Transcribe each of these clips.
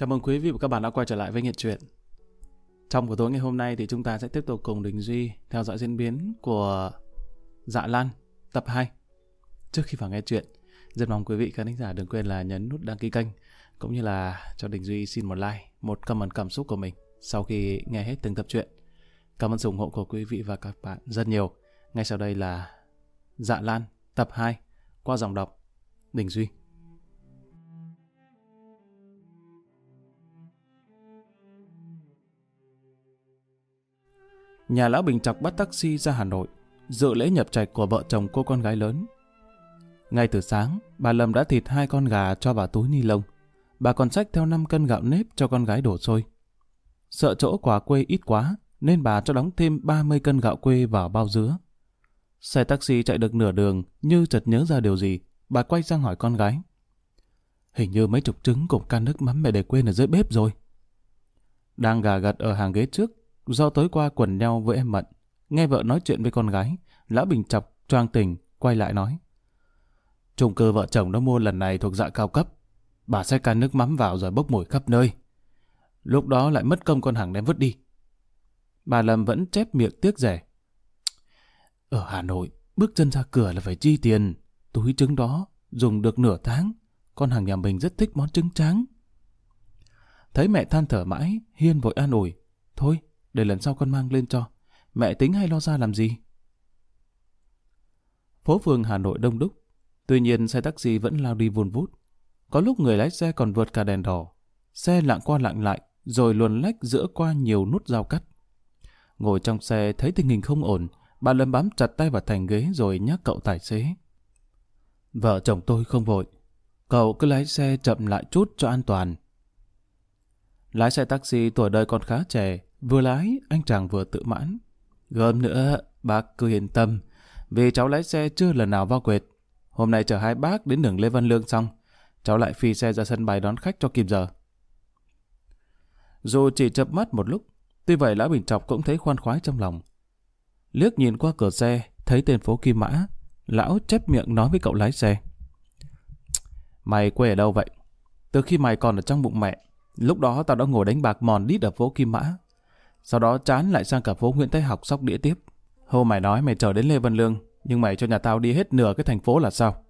Chào mừng quý vị và các bạn đã quay trở lại với Nghiệt Truyện. Trong buổi tối ngày hôm nay thì chúng ta sẽ tiếp tục cùng Đình Duy theo dõi diễn biến của Dạ Lan tập 2. Trước khi vào nghe chuyện, rất mong quý vị khán thính giả đừng quên là nhấn nút đăng ký kênh cũng như là cho Đình Duy xin một like, một comment cảm xúc của mình sau khi nghe hết từng tập truyện. Cảm ơn sự ủng hộ của quý vị và các bạn rất nhiều. Ngay sau đây là Dạ Lan tập 2 qua dòng đọc Đình Duy. Nhà lão Bình Chọc bắt taxi ra Hà Nội, dự lễ nhập trạch của vợ chồng cô con gái lớn. Ngay từ sáng, bà Lâm đã thịt hai con gà cho vào túi ni lông. Bà còn xách theo 5 cân gạo nếp cho con gái đổ xôi. Sợ chỗ quà quê ít quá, nên bà cho đóng thêm 30 cân gạo quê vào bao dứa. Xe taxi chạy được nửa đường, như chợt nhớ ra điều gì, bà quay sang hỏi con gái. Hình như mấy chục trứng cùng can nước mắm mẹ để quên ở dưới bếp rồi. Đang gà gật ở hàng ghế trước, do tối qua quần nhau với em Mận. Nghe vợ nói chuyện với con gái, Lão Bình chọc, choang tình, quay lại nói. Trung cư vợ chồng nó mua lần này thuộc dạng cao cấp. Bà sẽ can nước mắm vào rồi bốc mùi khắp nơi. Lúc đó lại mất công con hàng đem vứt đi. Bà Lâm vẫn chép miệng tiếc rẻ. Ở Hà Nội, bước chân ra cửa là phải chi tiền. Túi trứng đó dùng được nửa tháng. Con hàng nhà mình rất thích món trứng trắng. Thấy mẹ than thở mãi, Hiên vội an ủi. Thôi, để lần sau con mang lên cho. Mẹ tính hay lo ra làm gì? Phố phường Hà Nội đông đúc. Tuy nhiên xe taxi vẫn lao đi vun vút. Có lúc người lái xe còn vượt cả đèn đỏ. Xe lạng qua lạng lại, rồi luồn lách giữa qua nhiều nút giao cắt. Ngồi trong xe thấy tình hình không ổn, bà Lâm bám chặt tay vào thành ghế rồi nhắc cậu tài xế. Vợ chồng tôi không vội. Cậu cứ lái xe chậm lại chút cho an toàn. Lái xe taxi tuổi đời còn khá trẻ, vừa lái anh chàng vừa tự mãn. Gớm nữa, bác cứ yên tâm, vì cháu lái xe chưa lần nào vào quệt. Hôm nay chở hai bác đến đường Lê Văn Lương xong, cháu lại phi xe ra sân bay đón khách cho kịp giờ. Dù chỉ chập mắt một lúc, tuy vậy Lão Bình Trọc cũng thấy khoan khoái trong lòng. Liếc nhìn qua cửa xe, thấy tên phố Kim Mã, Lão chép miệng nói với cậu lái xe. Mày quê ở đâu vậy? Từ khi mày còn ở trong bụng mẹ, lúc đó tao đã ngồi đánh bạc mòn đít ở phố Kim Mã. Sau đó chán lại sang cả phố Nguyễn Thái Học sóc đĩa tiếp. Hô mày nói mày chờ đến Lê Văn Lương, nhưng mày cho nhà tao đi hết nửa cái thành phố là sao?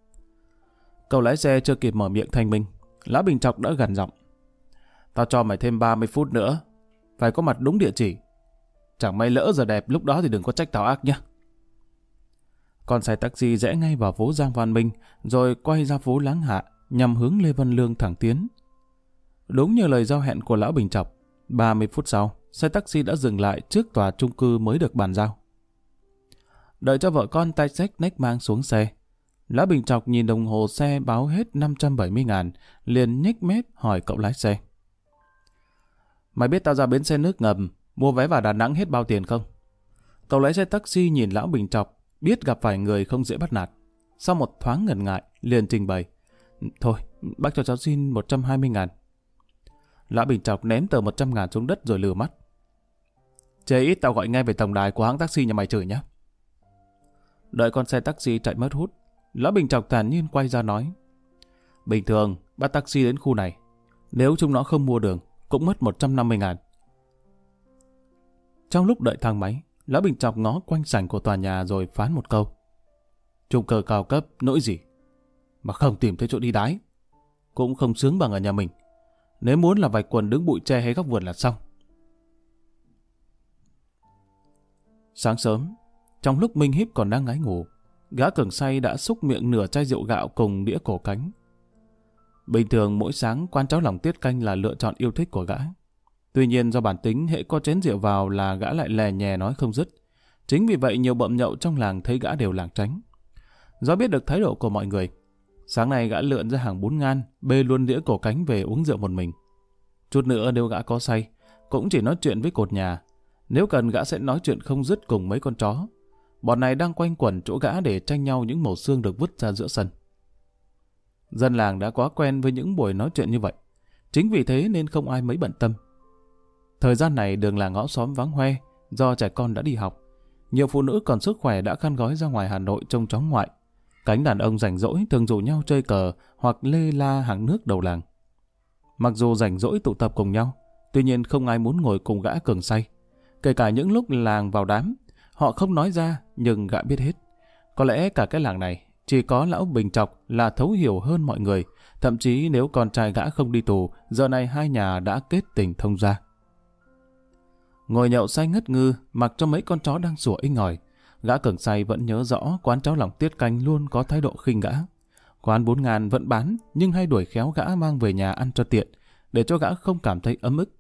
Cậu lái xe chưa kịp mở miệng thanh minh, Lão Bình Trọc đã gần giọng. Tao cho mày thêm 30 phút nữa, phải có mặt đúng địa chỉ. Chẳng may lỡ giờ đẹp lúc đó thì đừng có trách tao ác nhé. Con xe taxi rẽ ngay vào phố Giang Văn Minh, rồi quay ra phố Láng Hạ, nhằm hướng Lê Văn Lương thẳng tiến. Đúng như lời giao hẹn của Lão Bình Trọc, 30 phút sau, xe taxi đã dừng lại trước tòa trung cư mới được bàn giao. Đợi cho vợ con tay sách nách mang xuống xe. lã Bình Trọc nhìn đồng hồ xe báo hết 570 ngàn, liền nhếch mép hỏi cậu lái xe. Mày biết tao ra bến xe nước ngầm, mua vé vào Đà Nẵng hết bao tiền không? Cậu lái xe taxi nhìn Lão Bình Trọc, biết gặp phải người không dễ bắt nạt. Sau một thoáng ngần ngại, liền trình bày. Thôi, bác cho cháu xin 120 ngàn. lã Bình Trọc ném tờ 100 ngàn xuống đất rồi lừa mắt. Chê ít tao gọi ngay về tổng đài của hãng taxi nhà mày chửi nhé. Đợi con xe taxi chạy mất hút, Lão Bình Trọc thản nhiên quay ra nói. Bình thường, bắt taxi đến khu này. Nếu chúng nó không mua đường, cũng mất 150 ngàn. Trong lúc đợi thang máy, Lão Bình Trọc ngó quanh sảnh của tòa nhà rồi phán một câu. Trung cờ cao cấp, nỗi gì? Mà không tìm thấy chỗ đi đái. Cũng không sướng bằng ở nhà mình. Nếu muốn là vạch quần đứng bụi tre hay góc vườn là xong. Sáng sớm, trong lúc Minh Hiếp còn đang ngái ngủ, gã cường say đã xúc miệng nửa chai rượu gạo cùng đĩa cổ cánh. Bình thường mỗi sáng quan cháu lòng tiết canh là lựa chọn yêu thích của gã. Tuy nhiên do bản tính hệ có chén rượu vào là gã lại lè nhè nói không dứt. Chính vì vậy nhiều bậm nhậu trong làng thấy gã đều làng tránh. Do biết được thái độ của mọi người, sáng nay gã lượn ra hàng bún ngan, bê luôn đĩa cổ cánh về uống rượu một mình. Chút nữa nếu gã có say, cũng chỉ nói chuyện với cột nhà. Nếu cần gã sẽ nói chuyện không dứt cùng mấy con chó. Bọn này đang quanh quẩn chỗ gã để tranh nhau những mẩu xương được vứt ra giữa sân. Dân làng đã quá quen với những buổi nói chuyện như vậy. Chính vì thế nên không ai mấy bận tâm. Thời gian này đường làng ngõ xóm vắng hoe do trẻ con đã đi học. Nhiều phụ nữ còn sức khỏe đã khăn gói ra ngoài Hà Nội trông chóng ngoại. Cánh đàn ông rảnh rỗi thường rủ nhau chơi cờ hoặc lê la hàng nước đầu làng. Mặc dù rảnh rỗi tụ tập cùng nhau, tuy nhiên không ai muốn ngồi cùng gã cường say. Kể cả những lúc làng vào đám, họ không nói ra nhưng gã biết hết. Có lẽ cả cái làng này chỉ có lão Bình Trọc là thấu hiểu hơn mọi người, thậm chí nếu con trai gã không đi tù, giờ này hai nhà đã kết tình thông gia. Ngồi nhậu say ngất ngư, mặc cho mấy con chó đang sủa inh ngòi. gã cường say vẫn nhớ rõ quán cháo lòng tiết canh luôn có thái độ khinh gã. Quán bốn ngàn vẫn bán, nhưng hay đuổi khéo gã mang về nhà ăn cho tiện, để cho gã không cảm thấy ấm ức.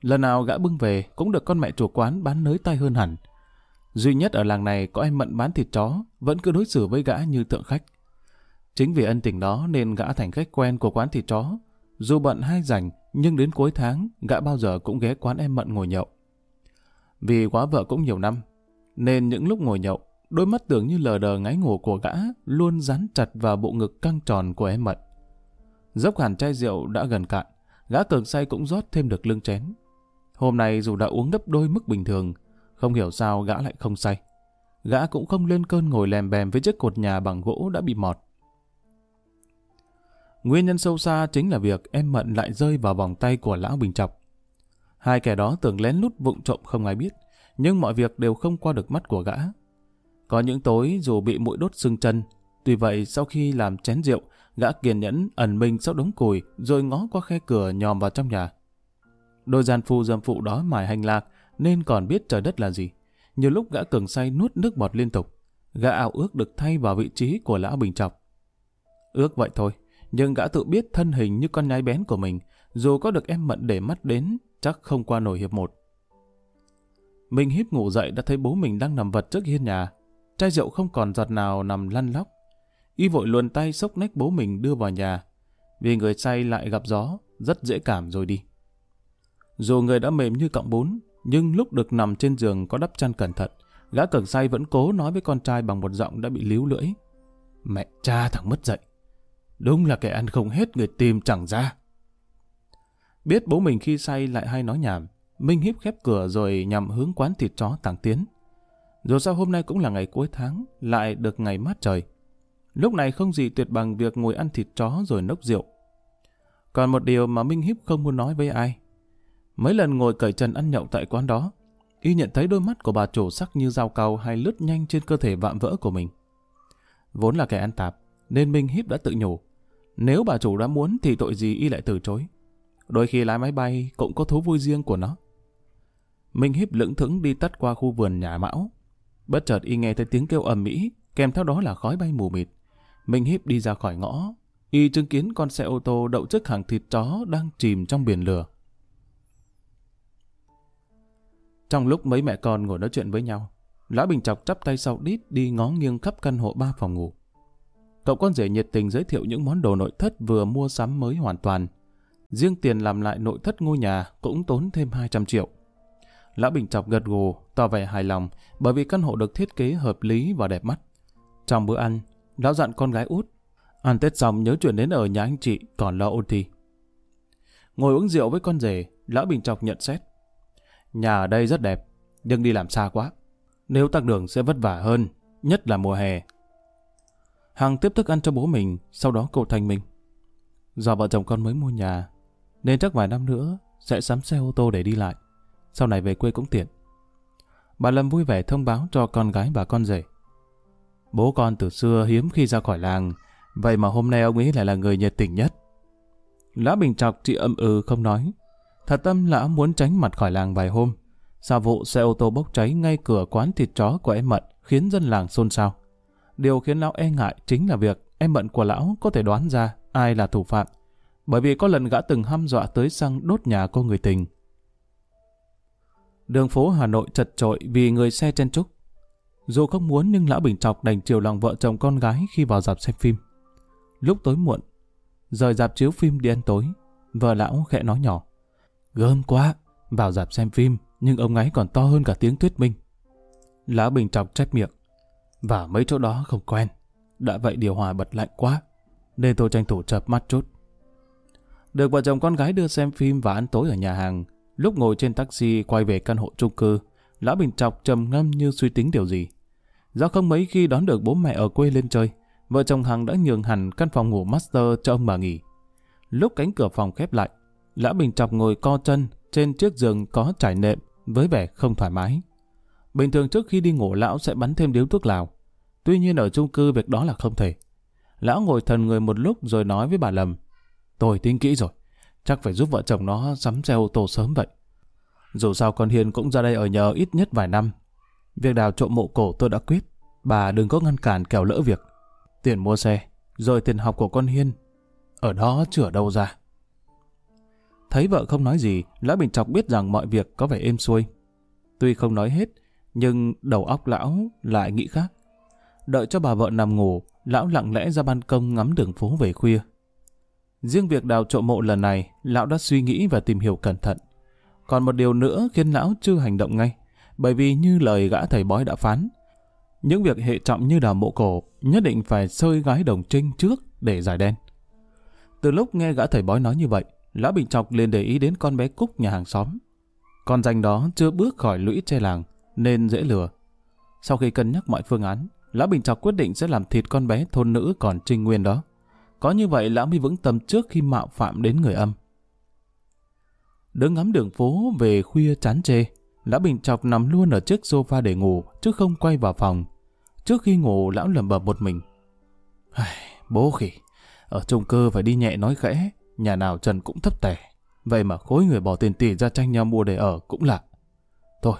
Lần nào gã bưng về cũng được con mẹ chủ quán bán nới tay hơn hẳn. Duy nhất ở làng này có em mận bán thịt chó, vẫn cứ đối xử với gã như tượng khách. Chính vì ân tình đó nên gã thành khách quen của quán thịt chó. Dù bận hay rảnh, nhưng đến cuối tháng, gã bao giờ cũng ghé quán em mận ngồi nhậu. Vì quá vợ cũng nhiều năm, nên những lúc ngồi nhậu, đôi mắt tưởng như lờ đờ ngáy ngủ của gã luôn dán chặt vào bộ ngực căng tròn của em mận. Dốc hẳn chai rượu đã gần cạn, gã cường say cũng rót thêm được lưng chén. Hôm nay dù đã uống gấp đôi mức bình thường, không hiểu sao gã lại không say. Gã cũng không lên cơn ngồi lèm bèm với chiếc cột nhà bằng gỗ đã bị mọt. Nguyên nhân sâu xa chính là việc em Mận lại rơi vào vòng tay của lão Bình chọc. Hai kẻ đó tưởng lén lút vụng trộm không ai biết, nhưng mọi việc đều không qua được mắt của gã. Có những tối dù bị mũi đốt xương chân, tuy vậy sau khi làm chén rượu, gã kiên nhẫn ẩn mình sau đống cùi rồi ngó qua khe cửa nhòm vào trong nhà. Đôi gian phu dâm phụ đó mải hành lạc nên còn biết trời đất là gì. Nhiều lúc gã cường say nuốt nước bọt liên tục. Gã ảo ước được thay vào vị trí của lão Bình Trọc. Ước vậy thôi, nhưng gã tự biết thân hình như con nhái bén của mình, dù có được em mận để mắt đến, chắc không qua nổi hiệp một. Mình híp ngủ dậy đã thấy bố mình đang nằm vật trước hiên nhà. Chai rượu không còn giọt nào nằm lăn lóc. Y vội luồn tay xốc nách bố mình đưa vào nhà. Vì người say lại gặp gió, rất dễ cảm rồi đi. Dù người đã mềm như cọng bún, nhưng lúc được nằm trên giường có đắp chăn cẩn thận, gã cẩn say vẫn cố nói với con trai bằng một giọng đã bị líu lưỡi. Mẹ cha thằng mất dậy. Đúng là kẻ ăn không hết người tìm chẳng ra. Biết bố mình khi say lại hay nói nhảm, Minh híp khép cửa rồi nhằm hướng quán thịt chó tàng tiến. Dù sao hôm nay cũng là ngày cuối tháng, lại được ngày mát trời. Lúc này không gì tuyệt bằng việc ngồi ăn thịt chó rồi nốc rượu. Còn một điều mà Minh Hiếp không muốn nói với ai. Mấy lần ngồi cởi trần ăn nhậu tại quán đó, y nhận thấy đôi mắt của bà chủ sắc như dao cao hay lướt nhanh trên cơ thể vạm vỡ của mình. Vốn là kẻ ăn tạp, nên Minh Hiếp đã tự nhủ. Nếu bà chủ đã muốn thì tội gì y lại từ chối. Đôi khi lái máy bay cũng có thú vui riêng của nó. Minh Hiếp lững thững đi tắt qua khu vườn nhà Mão. Bất chợt y nghe thấy tiếng kêu ầm ĩ, kèm theo đó là khói bay mù mịt. Minh Hiếp đi ra khỏi ngõ, y chứng kiến con xe ô tô đậu trước hàng thịt chó đang chìm trong biển lửa. Trong lúc mấy mẹ con ngồi nói chuyện với nhau, Lão Bình Chọc chắp tay sau đít đi ngó nghiêng khắp căn hộ ba phòng ngủ. Cậu con rể nhiệt tình giới thiệu những món đồ nội thất vừa mua sắm mới hoàn toàn. Riêng tiền làm lại nội thất ngôi nhà cũng tốn thêm 200 triệu. Lão Bình Chọc gật gù, tỏ vẻ hài lòng bởi vì căn hộ được thiết kế hợp lý và đẹp mắt. Trong bữa ăn, Lão dặn con gái út. Ăn Tết xong nhớ chuyển đến ở nhà anh chị còn lo ôn thi. Ngồi uống rượu với con rể, Lão Bình Chọc nhận xét. Nhà ở đây rất đẹp, nhưng đi làm xa quá. Nếu tắc đường sẽ vất vả hơn, nhất là mùa hè. Hằng tiếp thức ăn cho bố mình, sau đó cậu thành mình. Do vợ chồng con mới mua nhà, nên chắc vài năm nữa sẽ sắm xe ô tô để đi lại. Sau này về quê cũng tiện. Bà Lâm vui vẻ thông báo cho con gái và con rể. Bố con từ xưa hiếm khi ra khỏi làng, vậy mà hôm nay ông ấy lại là người nhiệt tình nhất. Lã Bình Trọc chị âm ừ không nói, Thật tâm lão muốn tránh mặt khỏi làng vài hôm. sau vụ xe ô tô bốc cháy ngay cửa quán thịt chó của em Mận khiến dân làng xôn xao. Điều khiến lão e ngại chính là việc em Mận của lão có thể đoán ra ai là thủ phạm. Bởi vì có lần gã từng hăm dọa tới xăng đốt nhà cô người tình. Đường phố Hà Nội chật trội vì người xe chen trúc. Dù không muốn nhưng lão Bình Trọc đành chiều lòng vợ chồng con gái khi vào dạp xem phim. Lúc tối muộn, rời dạp chiếu phim đi ăn tối, vợ lão khẽ nói nhỏ. Gớm quá, vào dạp xem phim, nhưng ông ấy còn to hơn cả tiếng tuyết minh. Lão Bình Trọng trách miệng. Và mấy chỗ đó không quen. Đã vậy điều hòa bật lạnh quá, nên tôi tranh thủ chập mắt chút. Được vợ chồng con gái đưa xem phim và ăn tối ở nhà hàng. Lúc ngồi trên taxi quay về căn hộ chung cư, Lão Bình Trọc trầm ngâm như suy tính điều gì. Do không mấy khi đón được bố mẹ ở quê lên chơi, vợ chồng Hằng đã nhường hẳn căn phòng ngủ master cho ông bà nghỉ. Lúc cánh cửa phòng khép lại, Lão Bình Chọc ngồi co chân trên chiếc giường có trải nệm với vẻ không thoải mái. Bình thường trước khi đi ngủ lão sẽ bắn thêm điếu thuốc lào. Tuy nhiên ở chung cư việc đó là không thể. Lão ngồi thần người một lúc rồi nói với bà Lâm. Tôi tính kỹ rồi. Chắc phải giúp vợ chồng nó sắm xe ô tô sớm vậy. Dù sao con Hiền cũng ra đây ở nhờ ít nhất vài năm. Việc đào trộm mộ cổ tôi đã quyết. Bà đừng có ngăn cản kẻo lỡ việc. Tiền mua xe, rồi tiền học của con Hiên. Ở đó chửa đâu ra. Thấy vợ không nói gì, Lão Bình Chọc biết rằng mọi việc có vẻ êm xuôi. Tuy không nói hết, nhưng đầu óc lão lại nghĩ khác. Đợi cho bà vợ nằm ngủ, lão lặng lẽ ra ban công ngắm đường phố về khuya. Riêng việc đào trộm mộ lần này, lão đã suy nghĩ và tìm hiểu cẩn thận. Còn một điều nữa khiến lão chưa hành động ngay, bởi vì như lời gã thầy bói đã phán, những việc hệ trọng như đào mộ cổ nhất định phải sơi gái đồng trinh trước để giải đen. Từ lúc nghe gã thầy bói nói như vậy, Lão Bình Chọc liền để ý đến con bé Cúc nhà hàng xóm. Con danh đó chưa bước khỏi lũy tre làng, nên dễ lừa. Sau khi cân nhắc mọi phương án, Lão Bình Chọc quyết định sẽ làm thịt con bé thôn nữ còn trinh nguyên đó. Có như vậy Lão mới vững tâm trước khi mạo phạm đến người âm. Đứng ngắm đường phố về khuya chán chê, Lão Bình Chọc nằm luôn ở chiếc sofa để ngủ, chứ không quay vào phòng. Trước khi ngủ, Lão lẩm bẩm một mình. Bố khỉ, ở chung cơ phải đi nhẹ nói khẽ, nhà nào Trần cũng thấp tẻ. Vậy mà khối người bỏ tiền tỷ ra tranh nhau mua để ở cũng lạ. Thôi,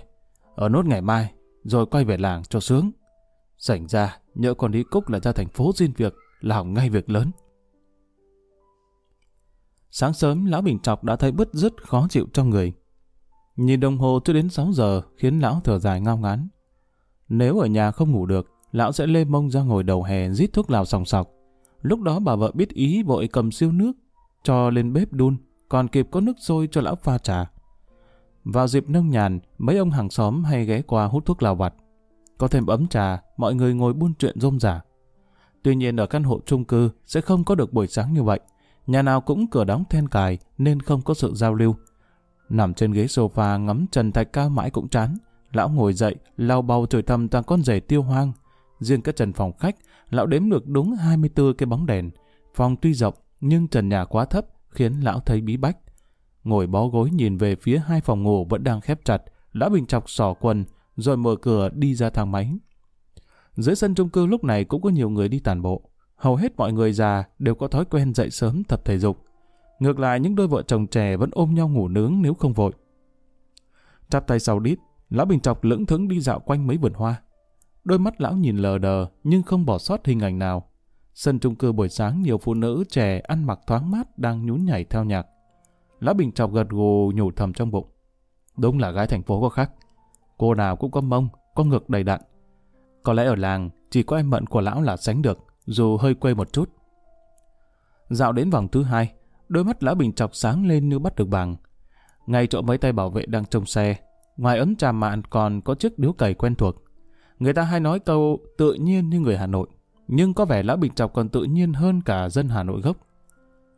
ở nốt ngày mai, rồi quay về làng cho sướng. Sảnh ra, nhỡ còn đi Cúc là ra thành phố xin việc, làm ngay việc lớn. Sáng sớm, Lão Bình Trọc đã thấy bứt rứt khó chịu trong người. Nhìn đồng hồ chưa đến 6 giờ khiến Lão thở dài ngao ngán. Nếu ở nhà không ngủ được, Lão sẽ lê mông ra ngồi đầu hè rít thuốc lào sòng sọc. Lúc đó bà vợ biết ý vội cầm siêu nước, cho lên bếp đun, còn kịp có nước sôi cho lão pha trà. Vào dịp nông nhàn, mấy ông hàng xóm hay ghé qua hút thuốc lào vặt. Có thêm ấm trà, mọi người ngồi buôn chuyện rôm rả. Tuy nhiên ở căn hộ chung cư sẽ không có được buổi sáng như vậy. Nhà nào cũng cửa đóng then cài nên không có sự giao lưu. Nằm trên ghế sofa ngắm trần thạch cao mãi cũng chán. Lão ngồi dậy, lau bầu trời thầm toàn con rể tiêu hoang. Riêng cái trần phòng khách, lão đếm được đúng 24 cái bóng đèn. Phòng tuy rộng nhưng trần nhà quá thấp khiến lão thấy bí bách. Ngồi bó gối nhìn về phía hai phòng ngủ vẫn đang khép chặt, lão bình chọc sỏ quần, rồi mở cửa đi ra thang máy. Dưới sân trung cư lúc này cũng có nhiều người đi tàn bộ. Hầu hết mọi người già đều có thói quen dậy sớm tập thể dục. Ngược lại những đôi vợ chồng trẻ vẫn ôm nhau ngủ nướng nếu không vội. Chắp tay sau đít, lão bình chọc lững thững đi dạo quanh mấy vườn hoa. Đôi mắt lão nhìn lờ đờ nhưng không bỏ sót hình ảnh nào. Sân chung cư buổi sáng nhiều phụ nữ trẻ ăn mặc thoáng mát đang nhún nhảy theo nhạc. Lão Bình chọc gật gù nhủ thầm trong bụng. Đúng là gái thành phố có khác. Cô nào cũng có mông, có ngực đầy đặn. Có lẽ ở làng chỉ có em mận của lão là sánh được, dù hơi quê một chút. Dạo đến vòng thứ hai, đôi mắt lão Bình chọc sáng lên như bắt được bằng. Ngay chỗ mấy tay bảo vệ đang trông xe, ngoài ấm trà mạn còn có chiếc điếu cày quen thuộc. Người ta hay nói câu tự nhiên như người Hà Nội nhưng có vẻ Lão Bình Chọc còn tự nhiên hơn cả dân Hà Nội gốc.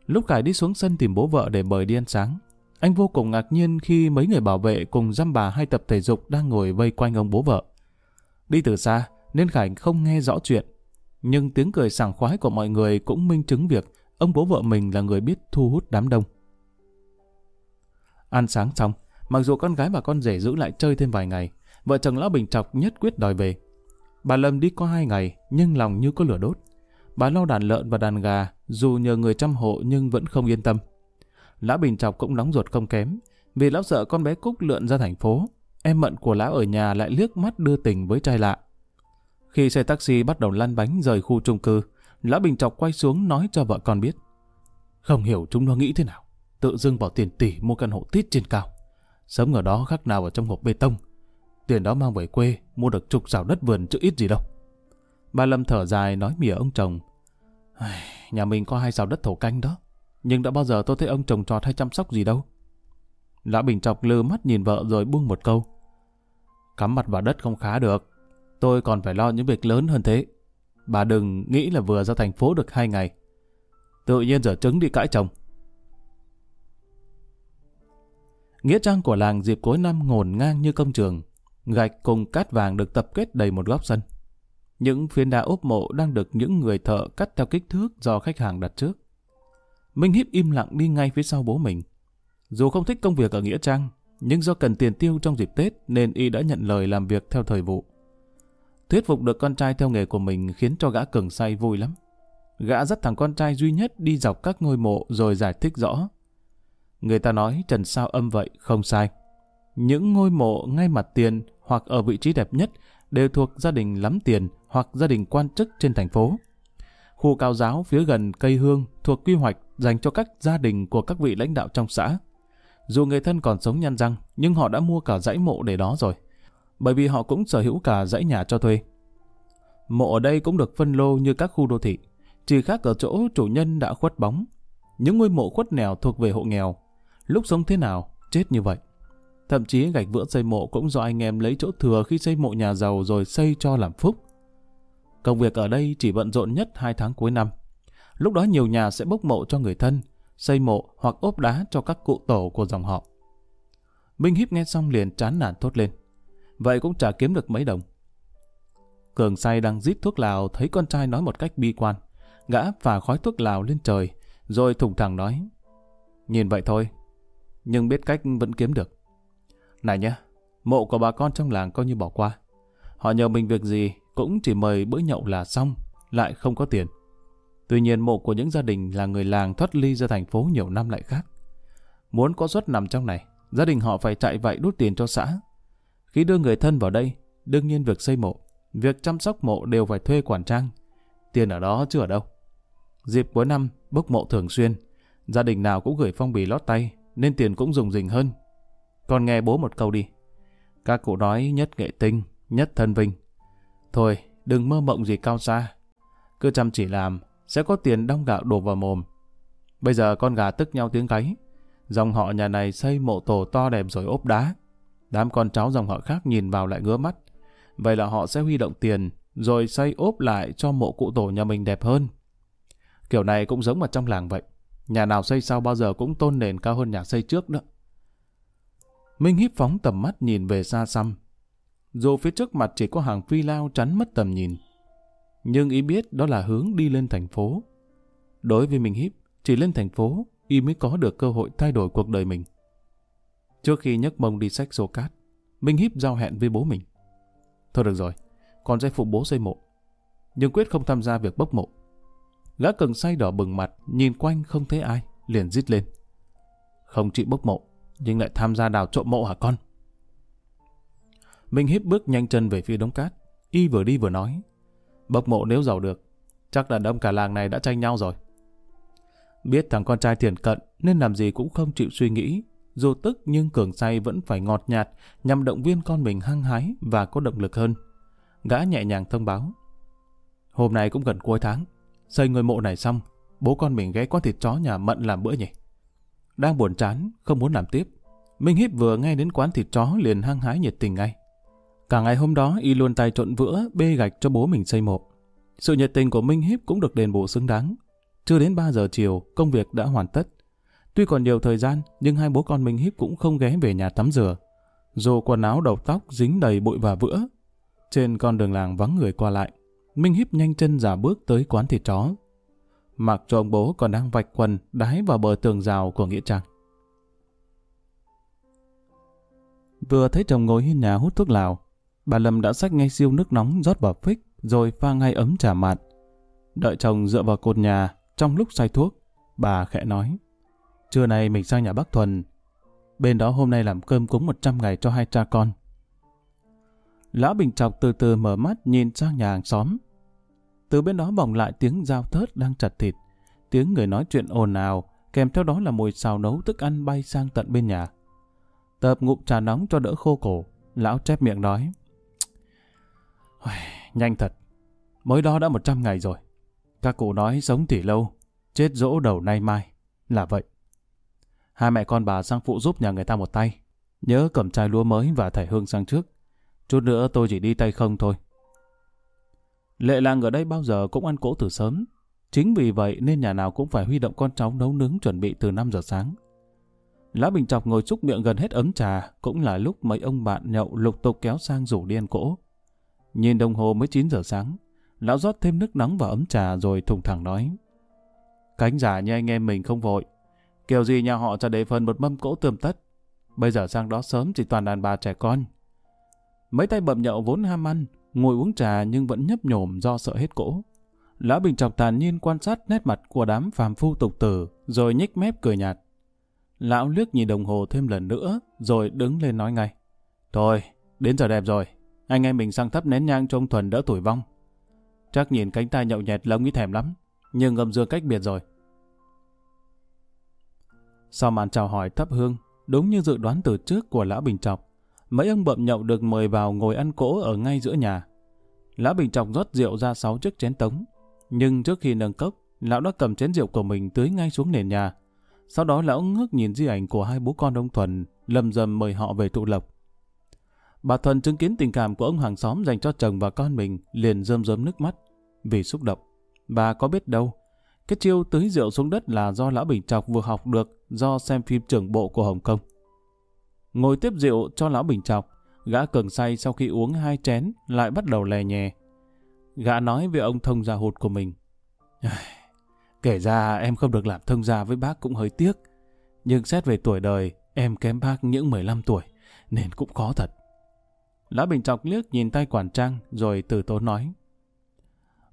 Lúc Cải đi xuống sân tìm bố vợ để mời đi ăn sáng, anh vô cùng ngạc nhiên khi mấy người bảo vệ cùng dăm bà hai tập thể dục đang ngồi vây quanh ông bố vợ. Đi từ xa nên Khải không nghe rõ chuyện, nhưng tiếng cười sảng khoái của mọi người cũng minh chứng việc ông bố vợ mình là người biết thu hút đám đông. Ăn sáng xong, mặc dù con gái và con rể giữ lại chơi thêm vài ngày, vợ chồng Lão Bình Trọc nhất quyết đòi về. Bà Lâm đi có hai ngày, nhưng lòng như có lửa đốt. Bà lo đàn lợn và đàn gà, dù nhờ người chăm hộ nhưng vẫn không yên tâm. Lão Bình Chọc cũng nóng ruột không kém, vì lão sợ con bé Cúc lượn ra thành phố. Em mận của lão ở nhà lại liếc mắt đưa tình với trai lạ. Khi xe taxi bắt đầu lăn bánh rời khu trung cư, Lão Bình Chọc quay xuống nói cho vợ con biết. Không hiểu chúng nó nghĩ thế nào. Tự dưng bỏ tiền tỷ mua căn hộ tít trên cao. Sống ở đó khác nào ở trong hộp bê tông. Tiền đó mang về quê, mua được chục rào đất vườn chứ ít gì đâu. Bà Lâm thở dài nói mỉa ông chồng. Nhà mình có hai rào đất thổ canh đó. Nhưng đã bao giờ tôi thấy ông trồng trọt hay chăm sóc gì đâu. Lã Bình chọc lơ mắt nhìn vợ rồi buông một câu. Cắm mặt vào đất không khá được. Tôi còn phải lo những việc lớn hơn thế. Bà đừng nghĩ là vừa ra thành phố được hai ngày. Tự nhiên giờ trứng đi cãi chồng. Nghĩa trang của làng dịp cuối năm ngổn ngang như công trường. Gạch cùng cát vàng được tập kết đầy một góc sân. Những phiến đá ốp mộ đang được những người thợ cắt theo kích thước do khách hàng đặt trước. Minh Hiếp im lặng đi ngay phía sau bố mình. Dù không thích công việc ở Nghĩa Trang, nhưng do cần tiền tiêu trong dịp Tết nên y đã nhận lời làm việc theo thời vụ. Thuyết phục được con trai theo nghề của mình khiến cho gã cường say vui lắm. Gã dắt thằng con trai duy nhất đi dọc các ngôi mộ rồi giải thích rõ. Người ta nói trần sao âm vậy, không sai. Những ngôi mộ ngay mặt tiền hoặc ở vị trí đẹp nhất đều thuộc gia đình lắm tiền hoặc gia đình quan chức trên thành phố. Khu cao giáo phía gần cây hương thuộc quy hoạch dành cho các gia đình của các vị lãnh đạo trong xã. Dù người thân còn sống nhăn răng, nhưng họ đã mua cả dãy mộ để đó rồi. Bởi vì họ cũng sở hữu cả dãy nhà cho thuê. Mộ ở đây cũng được phân lô như các khu đô thị, chỉ khác ở chỗ chủ nhân đã khuất bóng. Những ngôi mộ khuất nẻo thuộc về hộ nghèo. Lúc sống thế nào, chết như vậy. Thậm chí gạch vữa xây mộ cũng do anh em lấy chỗ thừa khi xây mộ nhà giàu rồi xây cho làm phúc. Công việc ở đây chỉ bận rộn nhất hai tháng cuối năm. Lúc đó nhiều nhà sẽ bốc mộ cho người thân, xây mộ hoặc ốp đá cho các cụ tổ của dòng họ. Minh Hiếp nghe xong liền chán nản thốt lên. Vậy cũng chả kiếm được mấy đồng. Cường say đang rít thuốc lào thấy con trai nói một cách bi quan. Gã phà khói thuốc lào lên trời, rồi thùng thẳng nói. Nhìn vậy thôi, nhưng biết cách vẫn kiếm được. Này nhá, mộ của bà con trong làng coi như bỏ qua. Họ nhờ mình việc gì cũng chỉ mời bữa nhậu là xong, lại không có tiền. Tuy nhiên mộ của những gia đình là người làng thoát ly ra thành phố nhiều năm lại khác. Muốn có suất nằm trong này, gia đình họ phải chạy vậy đút tiền cho xã. Khi đưa người thân vào đây, đương nhiên việc xây mộ, việc chăm sóc mộ đều phải thuê quản trang. Tiền ở đó chứ ở đâu. Dịp cuối năm, bốc mộ thường xuyên, gia đình nào cũng gửi phong bì lót tay, nên tiền cũng dùng dình hơn con nghe bố một câu đi. Các cụ nói nhất nghệ tinh, nhất thân vinh. Thôi, đừng mơ mộng gì cao xa. Cứ chăm chỉ làm, sẽ có tiền đong gạo đổ vào mồm. Bây giờ con gà tức nhau tiếng gáy. Dòng họ nhà này xây mộ tổ to đẹp rồi ốp đá. Đám con cháu dòng họ khác nhìn vào lại ngứa mắt. Vậy là họ sẽ huy động tiền, rồi xây ốp lại cho mộ cụ tổ nhà mình đẹp hơn. Kiểu này cũng giống ở trong làng vậy. Nhà nào xây sau bao giờ cũng tôn nền cao hơn nhà xây trước đó. Minh híp phóng tầm mắt nhìn về xa xăm. Dù phía trước mặt chỉ có hàng phi lao chắn mất tầm nhìn. Nhưng ý biết đó là hướng đi lên thành phố. Đối với Minh híp, chỉ lên thành phố, y mới có được cơ hội thay đổi cuộc đời mình. Trước khi nhấc mông đi sách xô cát, Minh híp giao hẹn với bố mình. Thôi được rồi, con sẽ phụ bố xây mộ. Nhưng quyết không tham gia việc bốc mộ. Gã cần say đỏ bừng mặt, nhìn quanh không thấy ai, liền rít lên. Không chịu bốc mộ, nhưng lại tham gia đào trộm mộ hả con? Minh Hiếp bước nhanh chân về phía đống cát. Y vừa đi vừa nói. Bốc mộ nếu giàu được, chắc là đông cả làng này đã tranh nhau rồi. Biết thằng con trai thiền cận nên làm gì cũng không chịu suy nghĩ. Dù tức nhưng cường say vẫn phải ngọt nhạt nhằm động viên con mình hăng hái và có động lực hơn. Gã nhẹ nhàng thông báo. Hôm nay cũng gần cuối tháng. Xây ngôi mộ này xong, bố con mình ghé quán thịt chó nhà Mận làm bữa nhỉ? Đang buồn chán, không muốn làm tiếp. Minh Hiếp vừa nghe đến quán thịt chó liền hăng hái nhiệt tình ngay. Cả ngày hôm đó y luôn tay trộn vữa bê gạch cho bố mình xây mộ. Sự nhiệt tình của Minh Hiếp cũng được đền bù xứng đáng. Chưa đến 3 giờ chiều, công việc đã hoàn tất. Tuy còn nhiều thời gian, nhưng hai bố con Minh Hiếp cũng không ghé về nhà tắm rửa. Dù quần áo đầu tóc dính đầy bụi và vữa. Trên con đường làng vắng người qua lại, Minh Hiếp nhanh chân giả bước tới quán thịt chó. Mặc cho ông bố còn đang vạch quần đái vào bờ tường rào của Nghĩa Trang. Vừa thấy chồng ngồi hiên nhà hút thuốc lào, bà Lâm đã xách ngay siêu nước nóng rót vào phích rồi pha ngay ấm trà mạt. Đợi chồng dựa vào cột nhà trong lúc say thuốc, bà khẽ nói. Trưa nay mình sang nhà bác Thuần. Bên đó hôm nay làm cơm cúng 100 ngày cho hai cha con. Lão Bình Trọc từ từ mở mắt nhìn sang nhà hàng xóm. Từ bên đó vọng lại tiếng dao thớt đang chặt thịt, tiếng người nói chuyện ồn ào, kèm theo đó là mùi xào nấu thức ăn bay sang tận bên nhà. Tập ngụm trà nóng cho đỡ khô cổ, lão chép miệng nói. Nhanh thật, mới đó đã 100 ngày rồi. Các cụ nói sống thì lâu, chết dỗ đầu nay mai, là vậy. Hai mẹ con bà sang phụ giúp nhà người ta một tay, nhớ cầm chai lúa mới và thải hương sang trước. Chút nữa tôi chỉ đi tay không thôi. Lệ làng ở đây bao giờ cũng ăn cỗ từ sớm. Chính vì vậy nên nhà nào cũng phải huy động con cháu nấu nướng chuẩn bị từ 5 giờ sáng. Lá Bình Chọc ngồi xúc miệng gần hết ấm trà, cũng là lúc mấy ông bạn nhậu lục tục kéo sang rủ đi ăn cỗ. Nhìn đồng hồ mới 9 giờ sáng, lão rót thêm nước nóng vào ấm trà rồi thùng thẳng nói. Cánh giả như anh em mình không vội. Kiểu gì nhà họ cho để phần một mâm cỗ tươm tất. Bây giờ sang đó sớm chỉ toàn đàn bà trẻ con. Mấy tay bậm nhậu vốn ham ăn, ngồi uống trà nhưng vẫn nhấp nhổm do sợ hết cỗ. Lão Bình Trọc tàn nhiên quan sát nét mặt của đám phàm phu tục tử, rồi nhếch mép cười nhạt. Lão liếc nhìn đồng hồ thêm lần nữa, rồi đứng lên nói ngay. Thôi, đến giờ đẹp rồi. Anh em mình sang thắp nén nhang trông Thuần đỡ tuổi vong. Chắc nhìn cánh tay nhậu nhẹt lông nghĩ thèm lắm, nhưng ngầm dương cách biệt rồi. Sau màn chào hỏi thắp hương, đúng như dự đoán từ trước của Lão Bình Trọc, mấy ông bậm nhậu được mời vào ngồi ăn cỗ ở ngay giữa nhà. Lão Bình Trọc rót rượu ra sáu chiếc chén tống, nhưng trước khi nâng cốc, lão đã cầm chén rượu của mình tưới ngay xuống nền nhà. Sau đó lão ngước nhìn di ảnh của hai bố con ông Thuần, lầm dầm mời họ về tụ lộc. Bà Thuần chứng kiến tình cảm của ông hàng xóm dành cho chồng và con mình liền rơm rớm nước mắt vì xúc động. Bà có biết đâu, cái chiêu tưới rượu xuống đất là do Lão Bình Trọc vừa học được do xem phim trưởng bộ của Hồng Kông. Ngồi tiếp rượu cho Lão Bình chọc. gã cường say sau khi uống hai chén lại bắt đầu lè nhè. Gã nói với ông thông gia hụt của mình. Kể ra em không được làm thông gia với bác cũng hơi tiếc. Nhưng xét về tuổi đời, em kém bác những 15 tuổi, nên cũng khó thật. Lão Bình Trọc liếc nhìn tay quản trang rồi từ tốn nói.